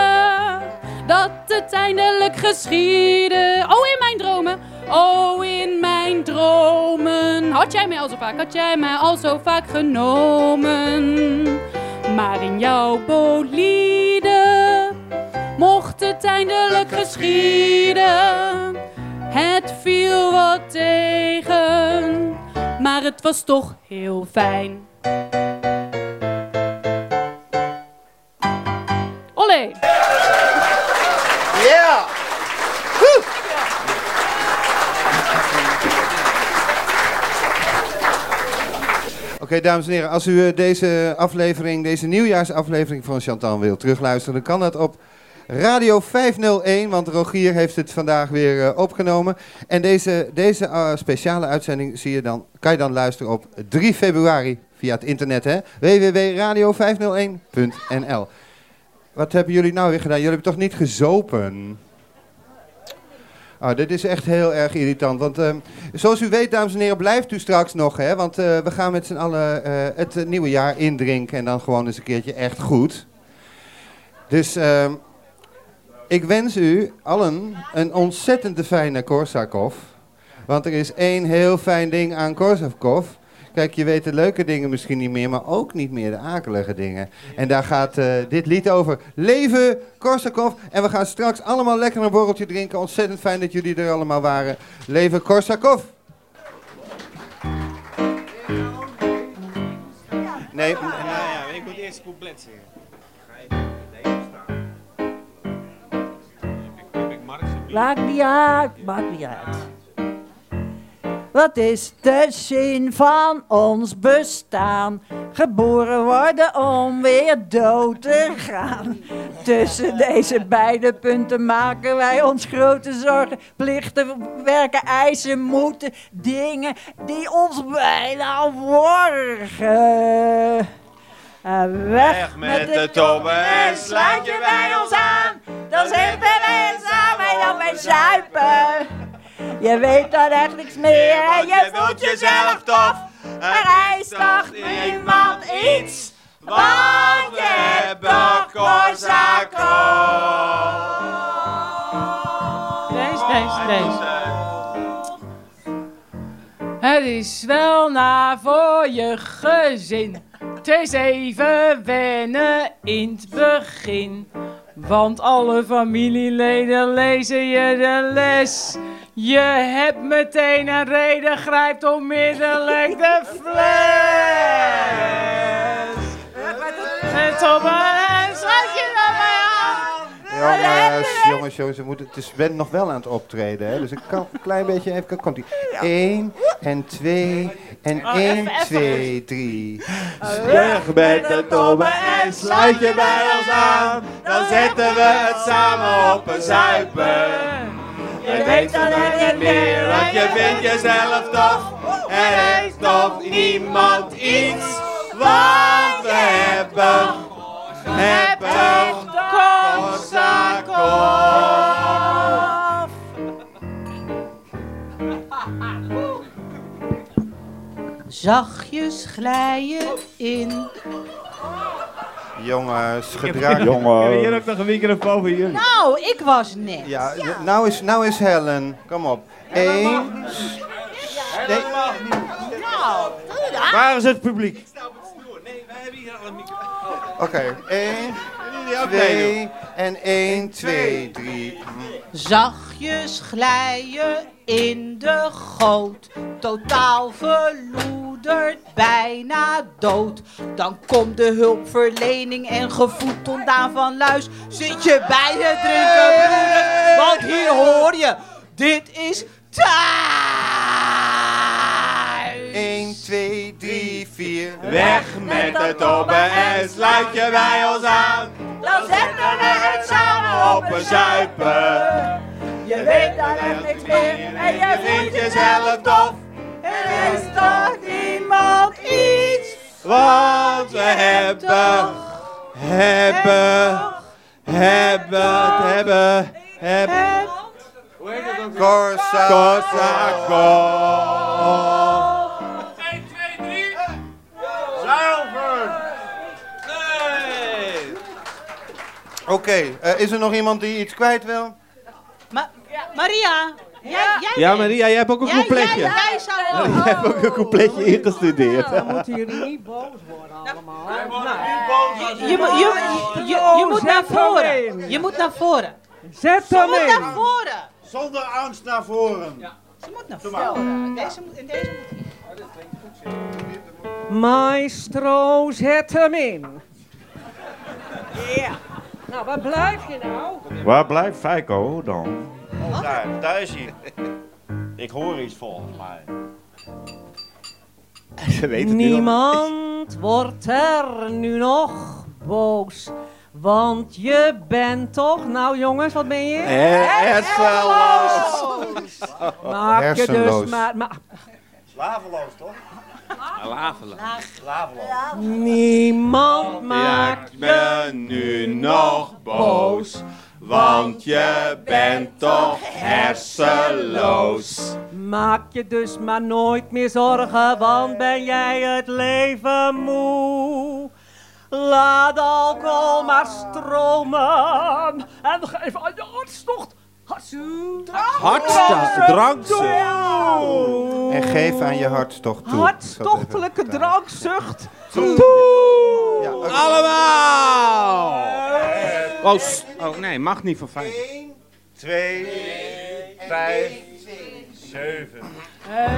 dat het eindelijk geschiedde. Oh, in mijn dromen, oh, in mijn dromen. Had jij mij al zo vaak, had jij mij al zo vaak genomen. Maar in jouw bolide mocht het eindelijk geschieden. Het viel wat tegen, maar het was toch heel fijn. Olé! Ja! Oké, dames en heren, als u eh, deze aflevering, deze nieuwjaarsaflevering van Chantal wilt terugluisteren, dan kan dat op Radio 501, want Rogier heeft het vandaag weer eh, opgenomen. En deze, deze eh, speciale uitzending zie je dan, kan je dan luisteren op 3 februari via het internet, hè? www.radio501.nl Wat hebben jullie nou weer gedaan? Jullie hebben toch niet gezopen? Oh, dit is echt heel erg irritant. Want ehm, zoals u weet, dames en heren, blijft u straks nog. Hè, want eh, we gaan met z'n allen eh, het eh, nieuwe jaar indrinken. En dan gewoon eens een keertje echt goed. Dus ehm, ik wens u allen een ontzettend fijne Korsakov. Want er is één heel fijn ding aan Korsakov. Kijk, je weet de leuke dingen misschien niet meer, maar ook niet meer de akelige dingen. En daar gaat eh, dit lied over. Leven Korsakov. En we gaan straks allemaal lekker een borreltje drinken. Ontzettend fijn dat jullie er allemaal waren. Leven Korsakov. Nee, Nou ja, ik moet eerst compleet zingen. Maakt niet uit, maakt niet uit. Wat is de zin van ons bestaan? Geboren worden om weer dood te gaan. Tussen deze beide punten maken wij ons grote zorgen. Plichten, werken, eisen, moeten, dingen die ons bijna worgen. En weg, met de tobben en sluit je bij ons aan. Dan zitten we samen en dan wij zuipen. Je weet dan echt niks meer en je voelt jezelf tof. Er is toch niemand iets, want je hebt toch Corsaco. Deze, deze, deze. Het is wel na voor je gezin. Het is even wennen in het begin. Want alle familieleden lezen je de les. Je hebt meteen een reden, grijpt onmiddellijk de fles. Het op een sluit je dan bij aan. Jongens, jongens, jongens, we moeten, het is Ben nog wel aan het optreden, hè? dus een ka- klein beetje even, komt ie. 1 en 2 en Oh, 1, even, even. 2, 3. Weg met de tobben en sluit je bij ons aan. Dan zetten we het samen op een zuipen. Je weet dan echt niet meer, want je vindt jezelf tof. Er is toch niemand iets, want we hebben, hebben Corsaco. Zachtjes glijden in. Jongens, gedrag. Jongen. Hier ook nog een microfoon voor jullie. Nou, ik was net. Ja, nou is, nou is Helen. Kom op. 1. Nee. Nou. Waar is het publiek? Oké, 1, 2 en 1, 2, 3. Zachtjes glijden in de goot. Totaal verloederd, bijna dood. Dan komt de hulpverlening en gevoed ontdaan van luis. Zit je bij het drinken, broeder? Want hier hoor je, dit is thuis. 1, 2, 3, 4. Weg met de tobben en sluit je bij ons aan. Dan zetten we het samen Op een zuipen. Je weet dan echt niks meer en je vindt jezelf tof. Er is toch niemand iets. Want we hebben, hebben, hebben, hebben, hebben. Corsaco. Corsaco. Oké, eh, is er nog iemand die iets kwijt wil? Ma Maria, jij, jij Ja, Maria, jij hebt ook een jij, coupletje. Jij, jij zou Jij hebt ook een coupletje ingestudeerd. Dan moeten jullie niet boos worden allemaal. Je, je, moet- je, je, je moet naar voren. Je moet naar voren. Zet Ze hem moet in. naar voren. Zonder angst naar voren. Ze moet naar voren. Deze moet, in deze moet Maestro, zet hem in. Ja. Nou, waar blijf je nou? Waar blijft Feiko dan? Daar, daar is hij. Ik hoor iets volgens mij. Ze weten het niet. Niemand wordt er nu nog boos. Want je bent toch, nou jongens, wat ben je? Hersenloos. Maak je dus maar, maar Slaveloos toch? Lavelen. Slaveloos. niemand maakt me nu nog boos, want je bent toch hersenloos. Maak je dus maar nooit meer zorgen, want ben jij het leven moe. Laat alcohol maar stromen en geef aan je hartstocht Hartstocht, drankzucht. En geef aan je hartstocht toe. Hartstochtelijke drankzucht. Ja. Allemaal! Oh, s- oh nee, mag niet van vijf. 2, 5, 7.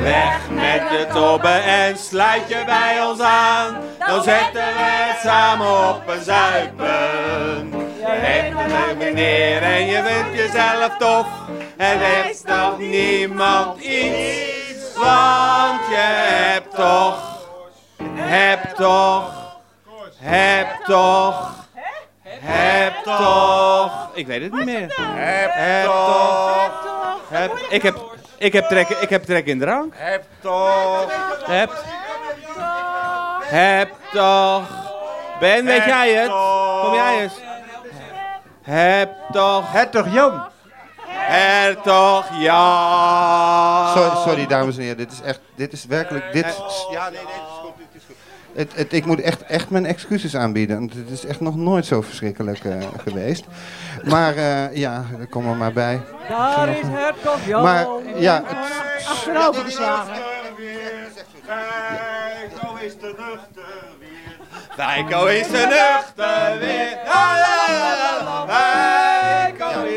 Weg met de tobben en sluit je bij ons aan. Dan zetten we het samen op een zuipen. Je hebt een meneer en je vindt jezelf tof. Er is nog niemand iets, Want je hebt toch, hebt toch, hebt toch, hebt toch. Ik weet het niet meer. Heb toch. Heb, ik heb, ik heb trek, ik heb trek in drank. Heb toch. Heb. Heb toch. Ben, weet Heb jij het? toch. Kom jij eens. Heb toch. Hertog Jan. Hertog Jan. Sorry, sorry, dames en heren, dit is echt, dit is werkelijk, dit... Ja, nee, nee, het het. Het, het, ik moet echt, echt mijn excuses aanbieden, want het is echt nog nooit zo verschrikkelijk eh, geweest. Maar eh, ja, kom er maar bij. Daar is hertog Jan. Maar ja, het, Achterover geslagen. Feiko is de nuchter weer. Feiko is de nuchter weer. La, la, la,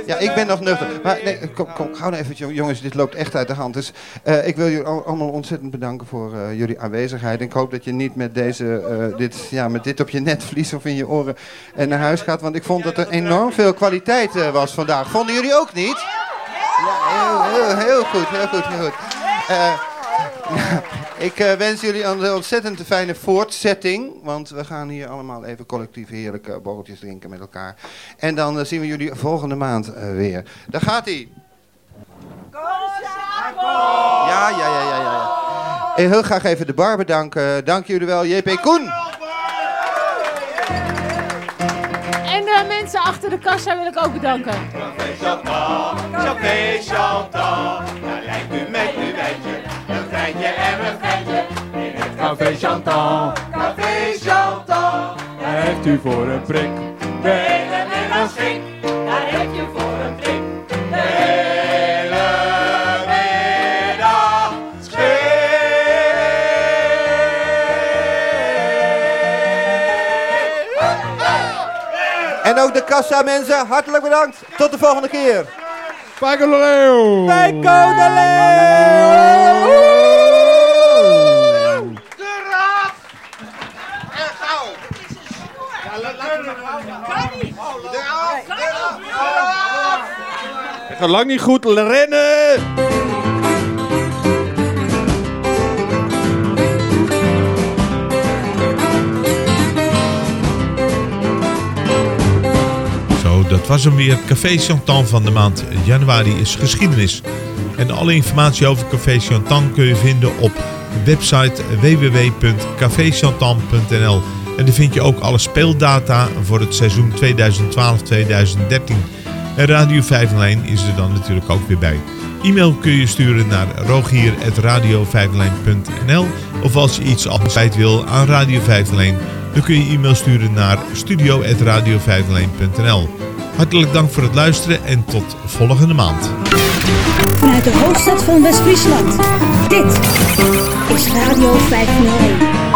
ja, ik ben nog nuchter. Maar nee, kom, kom, hou nou even, jongens, dit loopt echt uit de hand. Dus eh, ik wil jullie al- allemaal ontzettend bedanken voor eh, jullie aanwezigheid. En ik hoop dat je niet met, deze, eh, dit, ja, met dit op je netvlies of in je oren eh, naar huis gaat. Want ik vond dat er enorm veel kwaliteit was vandaag. Vonden jullie ook niet? Ja, heel, heel, heel goed, heel goed, heel goed. Ik eh, wens jullie een ontzettend fijne voortzetting. Want we gaan hier allemaal even collectief heerlijke borreltjes drinken met elkaar. En dan eh, zien we jullie volgende maand eh, weer. Daar gaat hij. Ja, ja, ja, ja, ja. Ik heel graag even de bar bedanken. Dank jullie wel, JP Koen. En de mensen achter de kassa wil ik ook bedanken. Café Chantal, Café Chantal. Café Chantal, Café Chantal. Daar heeft u voor een prik. De hele middag schik, daar heeft u voor een prik. De hele middag En ook de kassa mensen, hartelijk bedankt. Tot de volgende keer. Feiko de Leeuw. De Leeuw. De raad! En gauw! Kan niet! De raad! De raad! Het gaat lang niet goed rennen. Zo, dat was hem weer. Café Chantan van de maand januari is geschiedenis. En alle informatie over Café Chantan kun je vinden op de website www.caféchantan.nl. En daar vind je ook alle speeldata voor het seizoen 2012-2013. En Radio 501 is er dan natuurlijk ook weer bij. E-mail kun je sturen naar rogier.radio501.nl Of als je iets altijd wil aan Radio 501, dan kun je e-mail sturen naar studio.radio501.nl Hartelijk dank voor het luisteren en tot volgende maand. Vanuit de hoofdstad van West-Friesland. Dit is Radio 501.